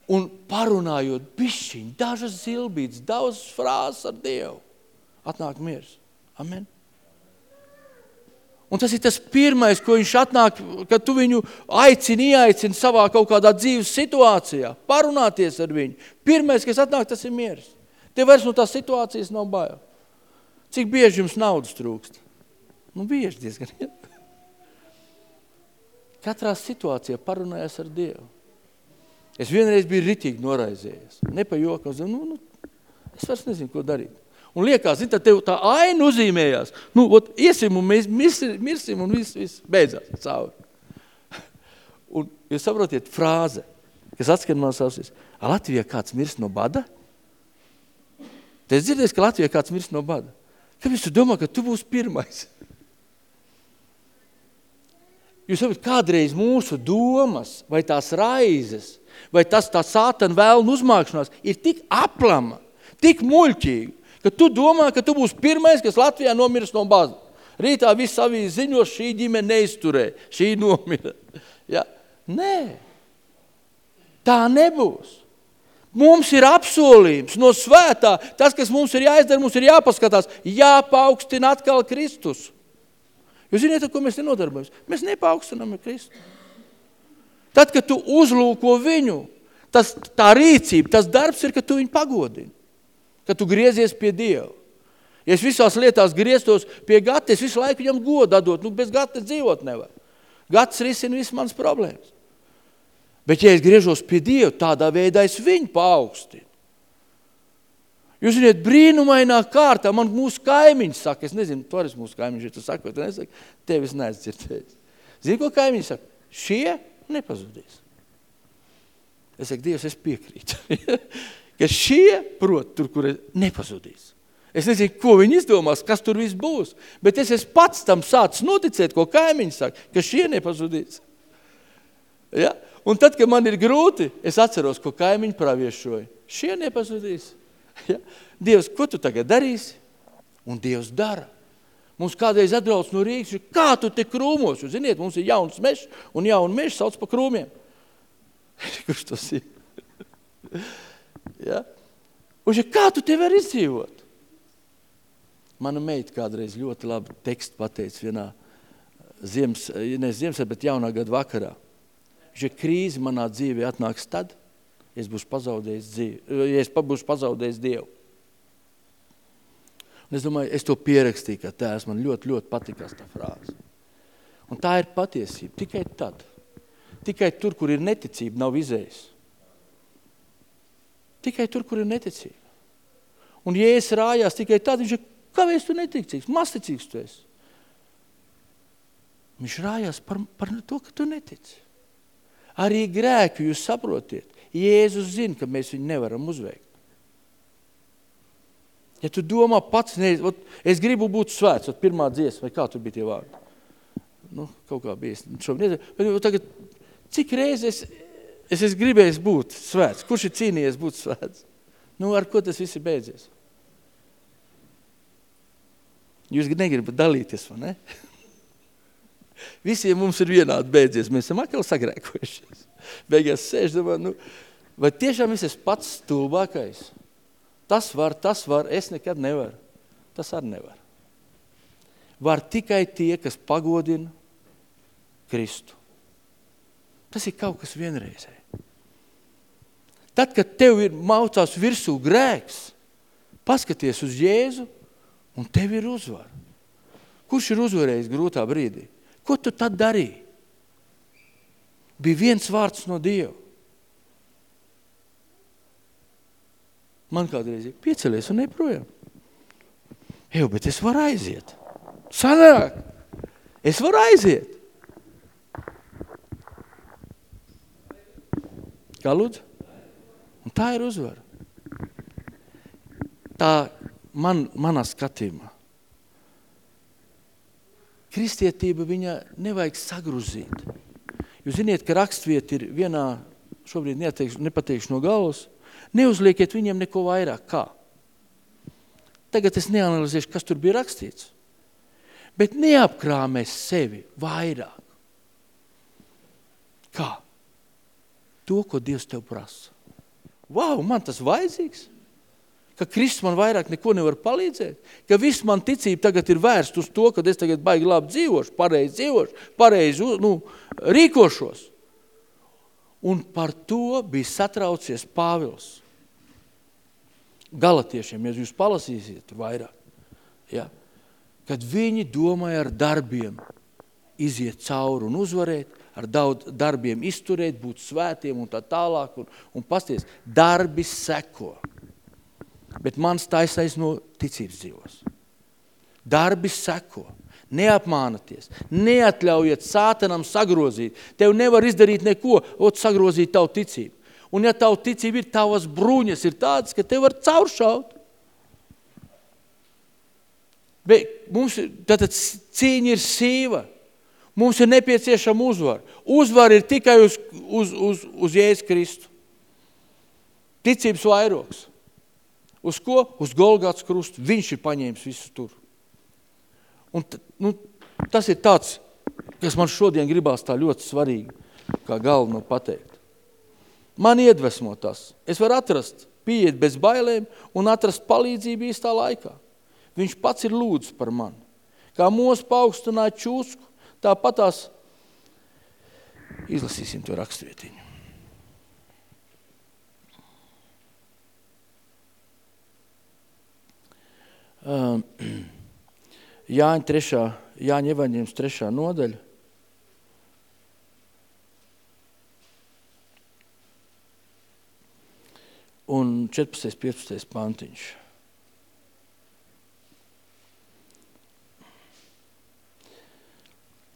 Un parunājot bišķiņ, dažas zilbītes, daudz frāzes ar Dievu, atnāk miers. Amen. Un tas ir tas pirmais, ko viņš atnāk, kad tu viņu aicini, ieaicini savā kaut kādā dzīves situācijā, parunāties ar viņu. Pirmais, kas atnāk, tas ir miers. Tev vairs no tās situācijas nav bail. Cik bieži jums naudas trūkst? Nu, bieži diezgan. Katrā situācijā parunājas ar Dievu. Es vienreiz biju ritīgi noraizējies. Ne pa joku, nu, nu, es vairs nezinu, ko darīt. Un liekas, zin, tev tā aina uzīmējās. Nu, ot, iesim un mēs mirsim, un viss, viss beidzās cauri. Un jūs saprotiet frāze, kas atskan man savsies. Latvijā kāds mirst no bada? Te es dzirdēju, ka Latvijā kāds mirst no bada. Kāpēc tu domā, ka tu būsi pirmais? Jūs saprotat, kādreiz mūsu domas, vai tās raizes, vai tas tā sātana vēlna uzmākšanās ir tik aplama, tik muļķīga, ka tu domā, ka tu būsi pirmais, kas Latvijā nomirs no bazas. Rītā viss avīz ziņos, šī ģimene neizturē, šī nomira. Ja? Nē, tā nebūs. Mums ir apsolījums no svētā. Tas, kas mums ir jāizdara, mums ir jāpaskatās, jāpaukstina atkal Kristus. Jūs ziniet, ko mēs nenodarbojamies? Mēs nepaukstinām Kristu. Tad, kad tu uzlūko viņu, tas, tā rīcība, tas darbs ir, ka tu viņu pagodini. Ka tu griezies pie Dieva. Ja es visās lietās grieztos pie gata, es visu laiku viņam godu dot. Nu, bez gata dzīvot nevar. Gats risina visas manas problēmas. Bet, ja es griežos pie Dieva, tādā veidā es viņu paaugstinu. Jūs zināt, brīnumainā kārtā man mūsu kaimiņš saka, es nezinu, tu arī mūsu kaimiņš, ja tu saki, vai tu nesaki, tevis neesmu dzirdējis. Zini, ko kaimiņš saka? Šie nepazudīs. Es saku, Dievs, es piekrītu. ka šie, prot, tur, kur es nepazudīs. Es nezinu, ko viņi izdomās, kas tur viss būs, bet es esmu pats tam sācis noticēt, ko kaimiņš saka, ka šie nepazudīs. Ja? Un tad, kad man ir grūti, es atceros, ko kaimiņi praviešoja. Šie nepazudīs. Ja? Dievs, ko tu tagad darīsi? Un Dievs dara. Mums kādreiz atbrauc no Rīgas, kā tu te krūmos? Jūs ziniet, mums ir jauns mešs, un jaunu mešu sauc pa krūmiem. Kurš tas ir? ja? Un kā tu te vari izdzīvot? Mana meita kādreiz ļoti labi tekstu pateica vienā ziemas, ne ziemas, bet jaunā gada vakarā. Ir krīze manā dzīvē atnāks tad, ja es būšu pazaudējis, dzīvi, ja es būšu pazaudējis Dievu. Un es domāju, es to pierakstīju, ka tēvs man ļoti, ļoti patikās tā frāze. Un tā ir patiesība. Tikai tad. Tikai tur, kur ir neticība, nav izējas. Tikai tur, kur ir neticība. Un ja es rājās tikai tad, viņš ir, kāpēc tu neticīgs? Masticīgs tu esi. Viņš rājās par, par to, ka tu netici. Arī grēku jūs saprotiet. Jēzus zina, ka mēs viņu nevaram uzveikt. Ja tu domā pats, ne, ot, es gribu būt svēts, ot, pirmā dziesma, vai kā tur bija tie vārdi? Nu, kaut kā bija, šobrīd, bet tagad, cik reizes es, es esmu gribējis būt svēts? Kurš ir cīnījies būt svēts? Nu, ar ko tas viss ir beidzies? Jūs negribat dalīties, vai ne? Visiem mums ir vienādi beidzies, mēs esam atkal sagrēkojušies. Beigās sēž, domā, nu, vai tiešām es esmu pats stulbākais? Tas var, tas var, es nekad nevaru. Tas arī nevar. Var tikai tie, kas pagodina Kristu. Tas ir kaut kas vienreizē. Tad, kad tev ir maucās virsū grēks, paskaties uz Jēzu un tev ir uzvara. Kurš ir uzvarējis grūtā brīdī? Ko tu tad darīji? Bija viens vārds no Dieva. Man kādreiz ir piecelies un neprojām. Eju, bet es varu aiziet. Sanāk, es varu aiziet. Kā lūdzu? Un tā ir uzvara. Tā man, manā skatījumā. Kristietība viņa nevajag sagruzīt. Jūs ziniet, ka rakstvieta ir vienā, šobrīd neteikšu, nepateikšu no galvas, neuzliekiet viņiem neko vairāk. Kā? Tagad es neanalizēšu, kas tur bija rakstīts. Bet neapkrāmēs sevi vairāk. Kā? To, ko Dievs tev prasa. Vau, man tas vajadzīgs? Ka Kristus man vairāk neko nevar palīdzēt, ka viss man ticība tagad ir vērst uz to, ka es tagad baigi labi dzīvošu, pareizi dzīvošu, pareizi nu, rīkošos. Un par to bija satraucies Pāvils. Galatiešiem, ja jūs palasīsiet vairāk, ja, kad viņi domāja ar darbiem iziet cauri un uzvarēt, ar daudz darbiem izturēt, būt svētiem un tā tālāk, un, un pasties, darbi seko bet mans taisais no ticības dzīvos. Darbi seko. Neapmānaties, neatļaujiet sātanam sagrozīt. Tev nevar izdarīt neko, ot sagrozīt tavu ticību. Un ja tavu ticība ir, tavas bruņas ir tādas, ka tev var cauršaut. Bet mums tātad cīņa ir sīva. Mums ir nepieciešama uzvara. Uzvara ir tikai uz, uz, uz, uz Jēzus Kristu. Ticības vairoks. Uz ko? Uz Golgāts krustu. Viņš ir paņēmis visu tur. Un nu, tas ir tāds, kas man šodien gribās tā ļoti svarīgi, kā galveno pateikt. Man iedvesmo tas. Es varu atrast, pieiet bez bailēm un atrast palīdzību īstā laikā. Viņš pats ir lūdzu par mani. Kā mūs paaugstināja čūsku, tāpatās izlasīsim to rakstvietiņu. Jāņa, trešā, Jāņa evaņģījums trešā nodaļa. Un 14. 15. pantiņš.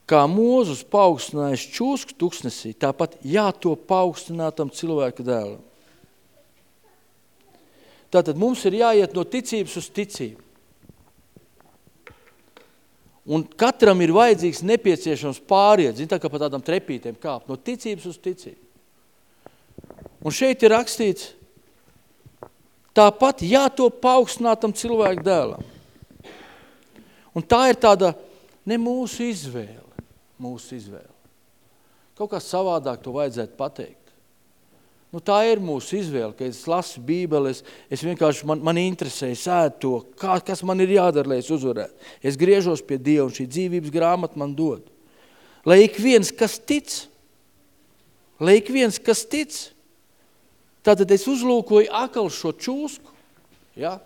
Kā mūzus paaugstinājis čūsku tuksnesī, tāpat jāto paaugstinātam cilvēka dēlam. Tātad mums ir jāiet no ticības uz ticību. Un katram ir vajadzīgs nepieciešams pāriet, zin, tā kā pa tādām trepītēm kāpt, no ticības uz ticību. Un šeit ir rakstīts, tāpat jāto paaugstinātam cilvēku dēlam. Un tā ir tāda ne mūsu izvēle, mūsu izvēle. Kaut kā savādāk to vajadzētu pateikt. Nu, tā ir mūsu izvēle, ka es lasu bībeles, es vienkārši, man, man interesē, es ēdu to, kā, kas man ir jādara, lai es uzvarētu. Es griežos pie Dieva un šī dzīvības grāmata man dod. Lai ik viens, kas tic, lai ik viens, kas tic. Tātad es uzlūkoju akal šo čūsku, ja,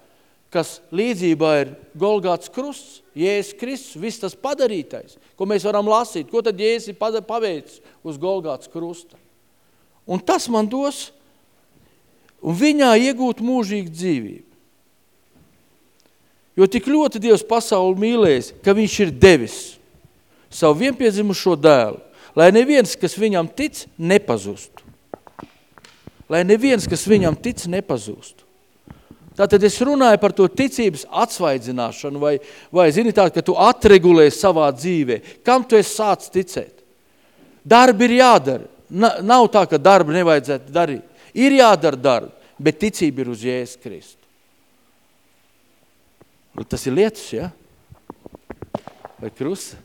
kas līdzībā ir Golgāts krusts, Jēzus Kristus, viss tas padarītais, ko mēs varam lasīt, ko tad Jēzus ir paveicis uz Golgāts krusta. Un tas man dos, un viņā iegūt mūžīgu dzīvību. Jo tik ļoti Dievs pasauli mīlēs, ka viņš ir devis savu vienpiedzimušo dēlu, lai neviens, kas viņam tic, nepazustu. Lai neviens, kas viņam tic, nepazustu. Tātad es runāju par to ticības atsvaidzināšanu vai, vai zini tā, ka tu atregulē savā dzīvē. Kam tu esi sāc ticēt? Darbi ir jādara. Nav tā, ka darbu nevajadzētu darīt. Ir jādara darbi, bet ticība ir uz Jēzus Kristu. Nu, tas ir lietas, ja? Vai krusta?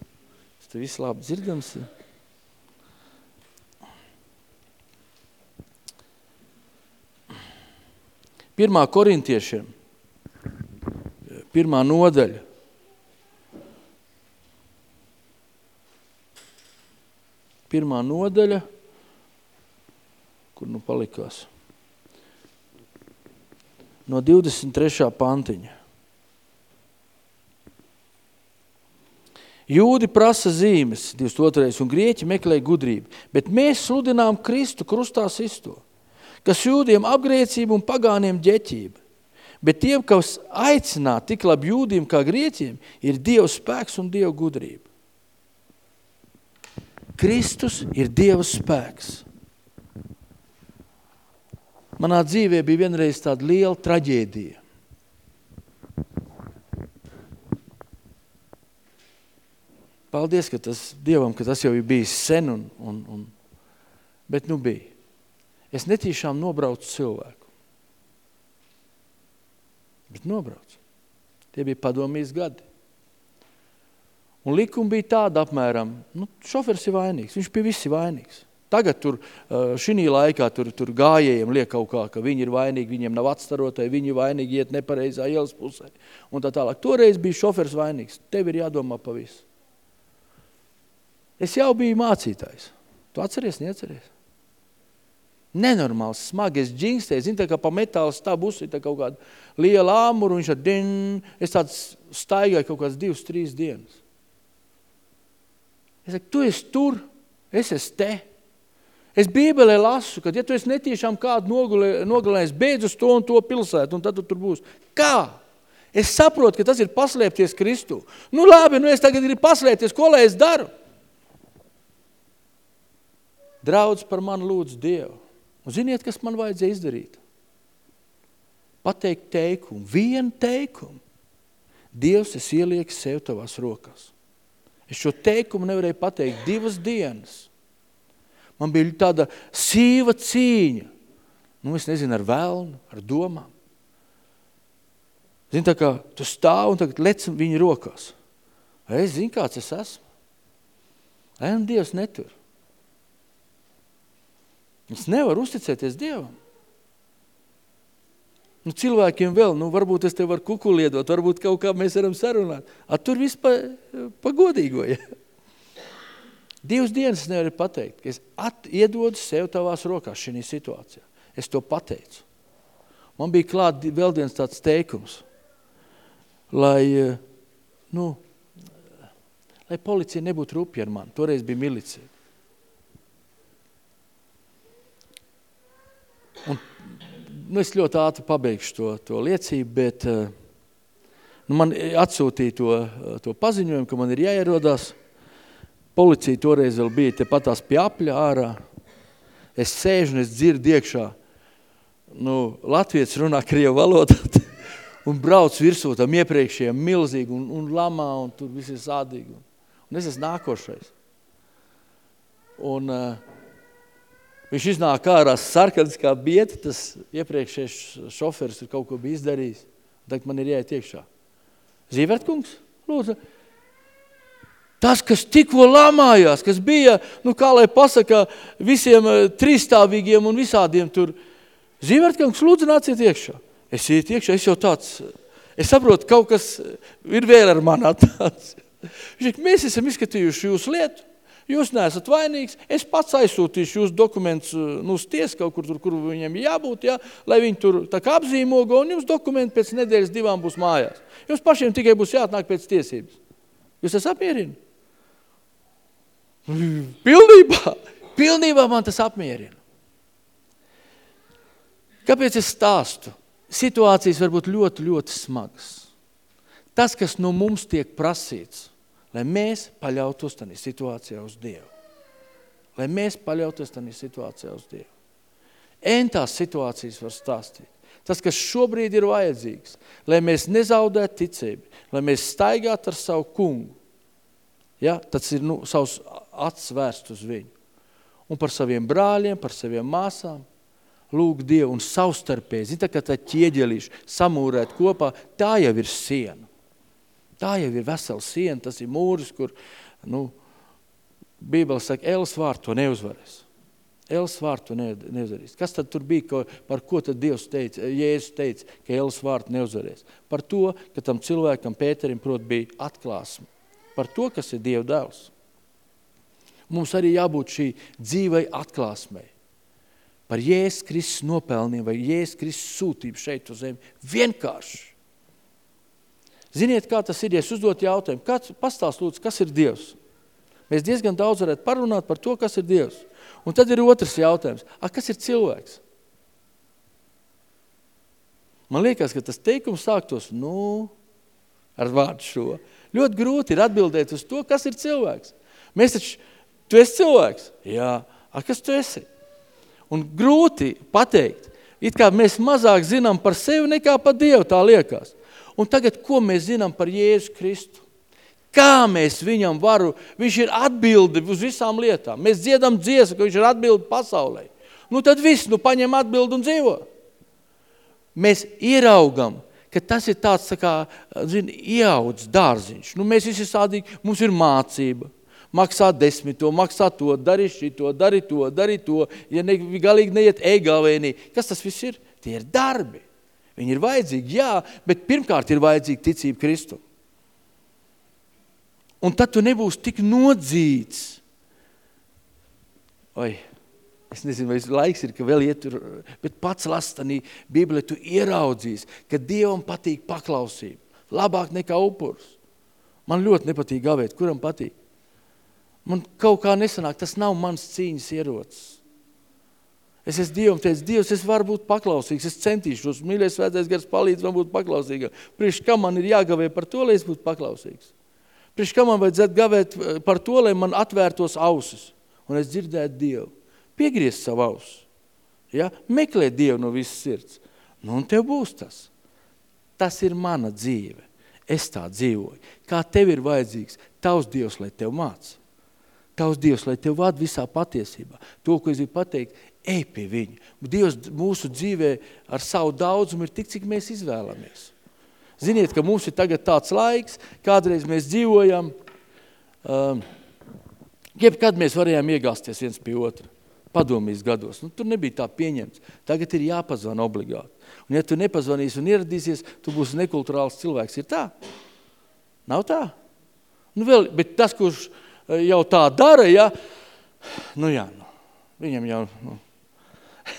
Tas viss labi dzirdams. Pirmā korintiešiem, pirmā nodaļa. Pirmā nodaļa, kur nu palikās? No 23. pantiņa. Jūdi prasa zīmes, 22. un grieķi meklē gudrību, bet mēs sludinām Kristu krustā sisto, kas jūdiem apgriecība un pagāniem ģeķība. Bet tiem, kas aicināt tik labi jūdiem kā grieķiem, ir Dieva spēks un Dieva gudrība. Kristus ir Dieva spēks. Manā dzīvē bija vienreiz tāda liela traģēdija. Paldies, ka tas Dievam, ka tas jau ir bijis sen, un, un, un, bet nu bija. Es netīšām nobraucu cilvēku. Bet nobraucu. Tie bija padomīs gadi. Un likumi bija tāda apmēram, nu, šofers ir vainīgs, viņš bija visi vainīgs. Tagad tur, šī laikā tur, tur gājējiem liek kaut kā, ka viņi ir vainīgi, viņiem nav atstarotāji, viņi vainīgi iet nepareizā ielas pusē. Un tā tālāk. Toreiz bija šofers vainīgs. Tev ir jādomā pa visu. Es jau biju mācītājs. Tu atceries, neatceries? Nenormāls, smagi, es džingstēju, zinu, tā kā pa metāla stabu uzsita kaut kāda liela āmuru, viņš ar din, es tāds staigāju kaut kāds divas, trīs dienas. Es saku, tu esi tur, es esmu te. Es bībelē lasu, ka ja tu esi netīšām kādu nogalējis, beidz uz to un to pilsētu, un tad tu tur būs. Kā? Es saprotu, ka tas ir paslēpties Kristu. Nu labi, nu es tagad gribu paslēpties, ko lai es daru? Draudz par mani lūdzu Dievu. Un ziniet, kas man vajadzēja izdarīt? Pateikt teikumu, vienu teikumu. Dievs, es ielieku sev tavās rokās. Es šo teikumu nevarēju pateikt divas dienas. Man bija tāda sīva cīņa. Nu, es nezinu, ar vēlnu, ar domām. Zini, tā kā tu stāv un tagad lec viņa rokās. Es zinu, kāds es esmu. Un Dievs netur. Es nevaru uzticēties Dievam. Nu, cilvēkiem vēl, nu, varbūt es te varu kukuliedot, varbūt kaut kā mēs varam sarunāt. A, tur viss pa, pa godīgo, ja? Divas dienas nevaru pateikt, ka es at, iedodu sev tavās rokās šī situācijā. Es to pateicu. Man bija klāt vēl viens tāds teikums, lai, nu, lai policija nebūtu rupi ar mani. Toreiz bija milicija. Un, nu, es ļoti ātri pabeigšu to, to liecību, bet eh, nu, man atsūtīja to, eh, to paziņojumu, ka man ir jāierodās. Policija toreiz vēl bija te patās pie apļa ārā. Es sēžu un es dzirdu iekšā. Nu, Latvijas runā krievu valodā un brauc virsū tam iepriekšējiem milzīgi un, un lamā un tur viss ir sādīgi. Un es esmu nākošais. Un uh, Viņš iznāk ārā sarkans kā bieti, tas iepriekšējais šoferis ir kaut ko bija izdarījis. Tagad man ir jāiet iekšā. Zīvertkungs, lūdzu. Tas, kas tikko lamājās, kas bija, nu kā lai pasaka, visiem eh, trīstāvīgiem un visādiem tur. Zīvertkungs, lūdzu, nāciet iekšā. Es iet iekšā, es jau tāds, es saprotu, kaut kas ir vēl ar mani atnāc. Viņš mēs esam izskatījuši jūsu lietu. jūs neesat vainīgs, es pats aizsūtīšu jūs dokumentus nu, uz tiesu kaut kur, tur, kur viņiem jābūt, ja, lai viņi tur tā kā apzīmogo, un jums dokumenti pēc nedēļas divām būs mājās. Jums pašiem tikai būs jāatnāk pēc tiesības. Jūs tas apmierina? Pilnībā, pilnībā man tas apmierina. Kāpēc es stāstu? Situācijas var būt ļoti, ļoti smagas. Tas, kas no mums tiek prasīts, lai mēs paļautos tādā situācijā uz Dievu. Lai mēs paļautos tādā situācijā uz Dievu. Entās situācijas var stāstīt. Tas, kas šobrīd ir vajadzīgs, lai mēs nezaudētu ticību, lai mēs staigātu ar savu kungu, ja, tas ir nu, savs acs vērst uz viņu. Un par saviem brāļiem, par saviem māsām, lūg Dievu un savstarpēji. Zini, tā kā tā ķieģelīši samūrēt kopā, tā jau ir siena. Tā jau ir vesela siena, tas ir mūris, kur, nu, Bībele saka, Elas vārtu to neuzvarēs. Elas vārtu ne, neuzvarēs. Kas tad tur bija, ko, par ko tad Dievs teica, Jēzus teica, ka Elas vārtu neuzvarēs? Par to, ka tam cilvēkam Pēterim, prot, bija atklāsme. Par to, kas ir Dieva dēls. Mums arī jābūt šī dzīvai atklāsmei. Par Jēzus Kristus nopelniem vai Jēzus Kristus sūtību šeit uz zemi. Vienkārši. Ziniet, kā tas ir, ja es uzdot jautājumu, kāds pastāst lūdzu, kas ir Dievs? Mēs diezgan daudz varētu parunāt par to, kas ir Dievs. Un tad ir otrs jautājums, a, kas ir cilvēks? Man liekas, ka tas teikums sāktos, nu, ar vārdu šo. Ļoti grūti ir atbildēt uz to, kas ir cilvēks. Mēs taču, tu esi cilvēks? Jā. A, kas tu esi? Un grūti pateikt, it kā mēs mazāk zinām par sevi nekā par Dievu, tā liekas. Un tagad, ko mēs zinām par Jēzu Kristu? Kā mēs viņam varu, viņš ir atbildi uz visām lietām. Mēs dziedam dziesmu, ka viņš ir atbildi pasaulē. Nu tad viss, nu paņem atbildi un dzīvo. Mēs ieraugam, ka tas ir tāds, tā kā, zin, ieaudzis dārziņš. Nu mēs visi sādīgi, mums ir mācība. Maksā desmito, maksā to, dari šito, dari to, dari to. Ja ne, galīgi neiet e-galvēnī. Kas tas viss ir? Tie ir darbi. Viņi ir vajadzīgi, jā, bet pirmkārt ir vajadzīga ticība Kristu. Un tad tu nebūsi tik nodzīts. Oi, es nezinu, vai laiks ir, ka vēl iet tur, bet pats lastanī Bībelē tu ieraudzīs, ka Dievam patīk paklausība. Labāk nekā upurs. Man ļoti nepatīk gavēt. Kuram patīk? Man kaut kā nesanāk, tas nav mans cīņas ierocis. Es esmu Dievam teicis, Dievs, es varu būt paklausīgs, es centīšos, mīļais svētais gars palīdz man būt paklausīgam. Priekš kā man ir jāgavē par to, lai es būtu paklausīgs? Priekš kā man vajadzētu gavēt eh, par to, lai man atvērtos ausis un es dzirdētu Dievu? Piegriezt savu ausu. Ja? Meklēt Dievu no visas sirds. Nu, un tev būs tas. Tas ir mana dzīve. Es tā dzīvoju. Kā tev ir vajadzīgs tavs Dievs, lai tev māca? Tavs Dievs, lai tev vada visā patiesībā. To, ko es gribu pateikt, ej pie viņa. Dievs mūsu dzīvē ar savu daudzumu ir tik, cik mēs izvēlamies. Ziniet, ka mums ir tagad tāds laiks, kādreiz mēs dzīvojam, um, jebkad mēs varējām iegāsties viens pie otra. Padomīs gados. Nu, tur nebija tā pieņemts. Tagad ir jāpazvana obligāti. Un ja tu nepazvanīsi un ieradīsies, tu būsi nekulturāls cilvēks. Ir tā? Nav tā? Nu vēl, bet tas, kurš eh, jau tā dara, ja, nu jā, nu, viņam jau, nu,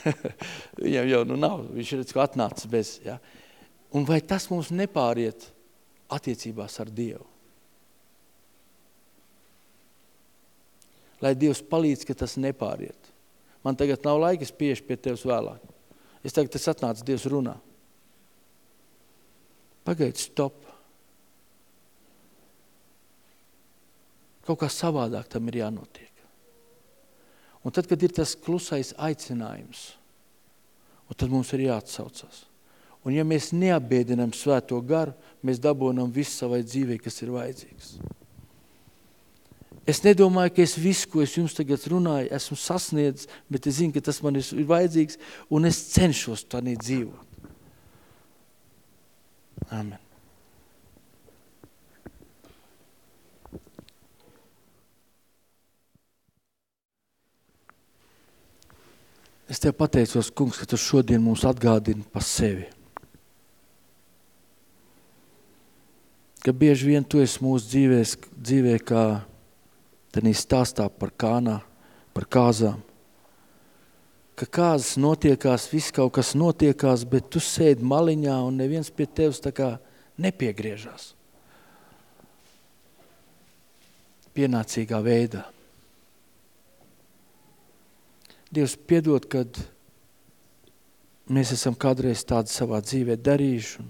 Viņam jau nu nav, viņš ir atnācis bez. Ja? Un vai tas mums nepāriet attiecībās ar Dievu? Lai Dievs palīdz, ka tas nepāriet. Man tagad nav laika, es piešu pie Tevs vēlāk. Es tagad tas atnācu, Dievs runā. Pagaid, stop. Kaut kā savādāk tam ir jānotiek. Un tad, kad ir tas klusais aicinājums, un tad mums ir jāatsaucas. Un ja mēs neapbēdinām svēto garu, mēs dabonam visu savai dzīvei, kas ir vajadzīgs. Es nedomāju, ka es visu, ko es jums tagad runāju, esmu sasniedzis, bet es zinu, ka tas man ir vajadzīgs, un es cenšos tādā dzīvot. Amen. Es Tev pateicos, kungs, ka Tu šodien mums atgādini par sevi. Ka bieži vien Tu esi mūsu dzīvēs, dzīvē kā Tad stāstā par kānā, par kāzām. Ka kāzas notiekās, viss kaut kas notiekās, bet tu sēdi maliņā un neviens pie tevis tā kā nepiegriežās. Pienācīgā veidā. Dievs piedod, kad mēs esam kādreiz tādu savā dzīvē darījuši.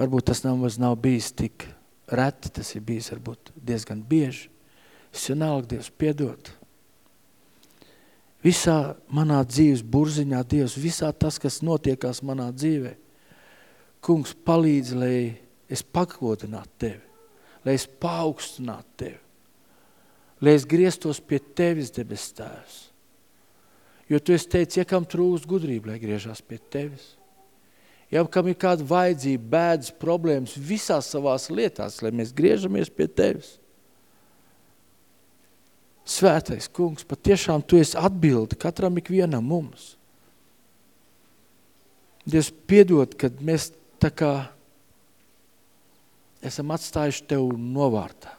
Varbūt tas nav, nav bijis tik reti, tas ir bijis varbūt diezgan bieži. Es vienalga, Dievs, piedod. Visā manā dzīves burziņā, Dievs, visā tas, kas notiekās manā dzīvē, kungs palīdz, lai es pagodinātu Tevi, lai es paaugstinātu Tevi, lai es grieztos pie Tevis, debes tēvs. Jo Tu esi teicis, ja kam trūkst gudrība, lai griežās pie Tevis. Ja kam ir kāda vajadzība, bēdas, problēmas visās savās lietās, lai mēs griežamies pie Tevis. Svētais kungs, patiešām tu esi atbildi katram ikvienam mums. Dievs piedod, kad mēs tā kā esam atstājuši tev novārtā.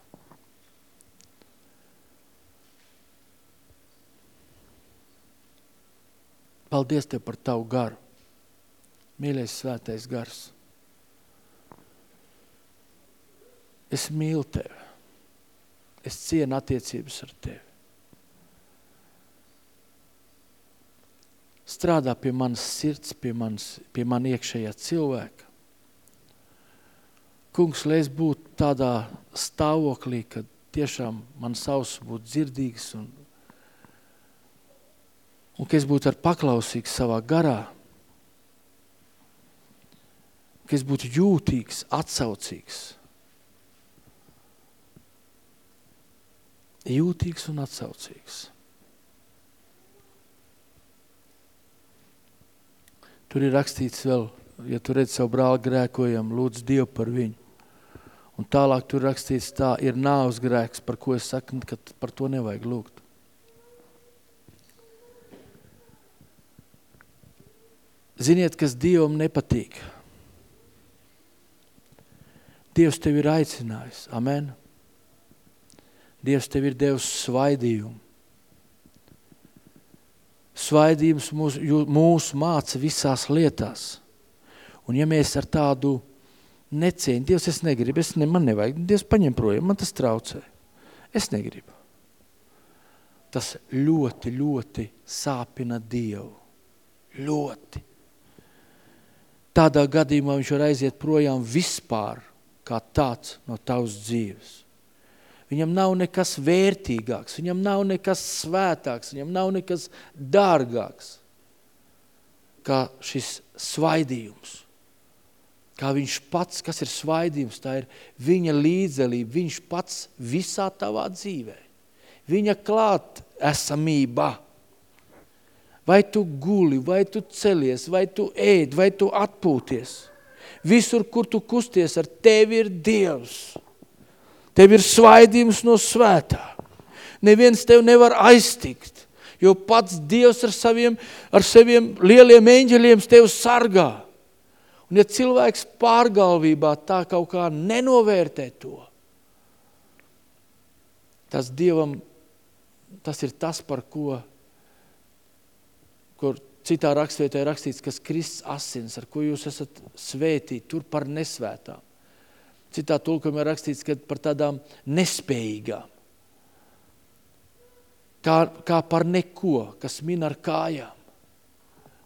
Paldies Tev par Tavu garu. Mīļais svētais gars. Es mīlu Tevi. Es cienu attiecības ar Tevi. Strādā pie manas sirds, pie, manas, pie man iekšējā cilvēka. Kungs, lai es būtu tādā stāvoklī, kad tiešām man savs būtu dzirdīgs un un ka es būtu ar paklausīgs savā garā, ka es būtu jūtīgs, atsaucīgs. Jūtīgs un atsaucīgs. Tur ir rakstīts vēl, ja tu redz savu brāli grēkojam, lūdz Dievu par viņu. Un tālāk tur rakstīts tā, ir nāvs grēks, par ko es saku, ka par to nevajag lūgt. Ziniet, kas Dievam nepatīk. Dievs tevi ir aicinājis. Amen. Dievs tevi ir devis svaidījumu. Svaidījums mūs, mūs māca visās lietās. Un ja mēs ar tādu necieņu, Dievs, es negribu, es ne, man nevajag, Dievs paņem projām, man tas traucē. Es negribu. Tas ļoti, ļoti sāpina Dievu. Ļoti. Tādā gadījumā viņš var aiziet projām vispār kā tāds no tavas dzīves. Viņam nav nekas vērtīgāks, viņam nav nekas svētāks, viņam nav nekas dārgāks kā šis svaidījums. Kā viņš pats, kas ir svaidījums, tā ir viņa līdzelība, viņš pats visā tavā dzīvē. Viņa klāt esamībā vai tu guli, vai tu celies, vai tu ēd, vai tu atpūties. Visur, kur tu kusties, ar tevi ir Dievs. Tev ir svaidījums no svētā. Neviens tev nevar aiztikt, jo pats Dievs ar saviem, ar saviem lieliem eņģeļiem tev sargā. Un ja cilvēks pārgalvībā tā kaut kā nenovērtē to, tas Dievam, tas ir tas, par ko kur citā rakstvietē rakstīts, kas Kristus asins, ar ko jūs esat svētīti, tur par nesvētām. Citā tulkumā ir rakstīts, ka par tādām nespējīgām. Kā, kā par neko, kas min ar kājām.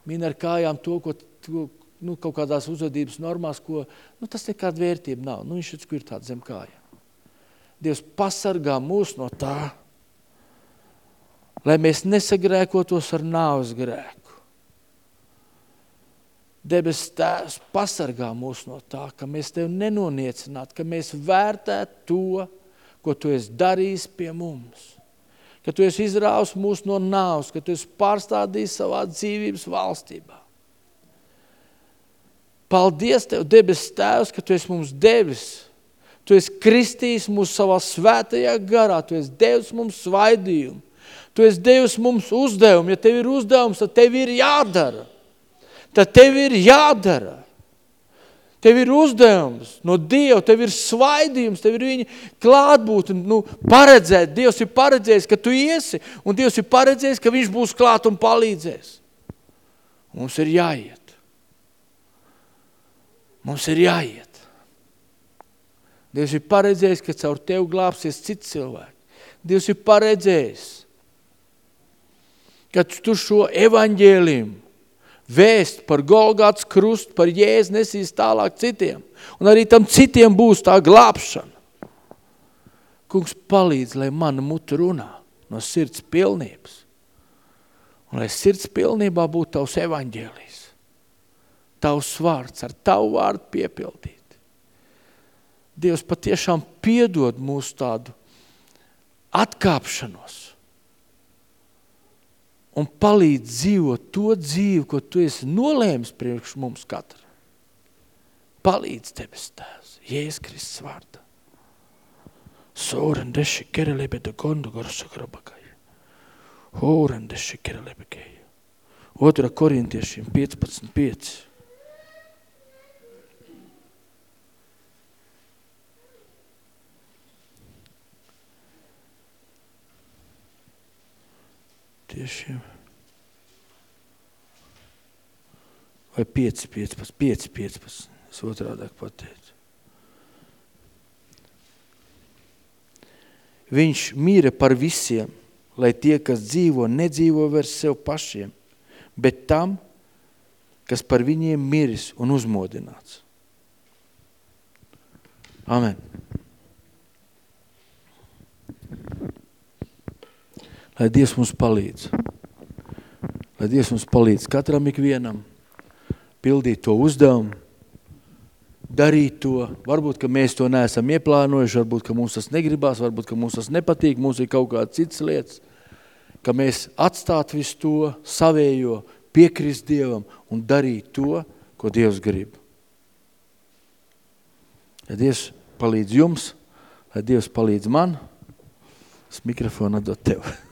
Min ar kājām to, ko to, nu, kaut kādās uzvedības normās, ko nu, tas nekāda vērtība nav. Nu, viņš ir tāds zem kājām. Dievs pasargā mūs no tā, lai mēs nesagrēkotos ar nāvas grēku. Debes tēvs pasargā mūs no tā, ka mēs tevi nenoniecinātu, ka mēs vērtētu to, ko tu esi darījis pie mums. Ka tu esi izrāvis mūs no nāvas, ka tu esi pārstādījis savā dzīvības valstībā. Paldies Tev, debes tēvs, ka Tu esi mums devis. Tu esi kristījis mūs savā svētajā garā, Tu esi devis mums svaidījumu. Tu esi devis mums uzdevumu. Ja tev ir uzdevums, tad tev ir jādara. Tad tev ir jādara. Tev ir uzdevums no Dieva, tev ir svaidījums, tev ir viņa klātbūt, nu, paredzēt. Dievs ir paredzējis, ka tu iesi, un Dievs ir paredzējis, ka viņš būs klāt un palīdzēs. Mums ir jāiet. Mums ir jāiet. Dievs ir paredzējis, ka caur tevi glābsies cits cilvēki. Dievs ir paredzējis, ka tu šo evaņģēlījumu vēst par Golgāts krustu, par Jēzu nesīs tālāk citiem. Un arī tam citiem būs tā glābšana. Kungs palīdz, lai mana muta runā no sirds pilnības. Un lai sirds pilnībā būtu tavs evaņģēlijs. Tavs vārds, ar tavu vārdu piepildīt. Dievs patiešām piedod mūsu tādu atkāpšanos un palīdz dzīvot to dzīvi, ko tu esi nolēmis priekš mums katra. Palīdz tevis tēvs, Jēzus Kristus vārdā. Soren deši kerelebe de gondo gorsa grabakai. Horen deši kerelebe keja. Otra korintiešiem 15.5. tiešiem. Vai 5, 15, 5, 15. Es otrādāk pateicu. Viņš mīra par visiem, lai tie, kas dzīvo, nedzīvo vairs sev pašiem, bet tam, kas par viņiem miris un uzmodināts. Amen. Lai Dievs mums palīdz. Lai Dievs mums palīdz katram ikvienam pildīt to uzdevumu, darīt to. Varbūt, ka mēs to neesam ieplānojuši, varbūt, ka mums tas negribās, varbūt, ka mums tas nepatīk, mums ir kaut kādas citas lietas, ka mēs atstāt visu to savējo, piekrist Dievam un darīt to, ko Dievs grib. Lai Dievs palīdz jums, lai Dievs palīdz man, es mikrofonu atdot tev.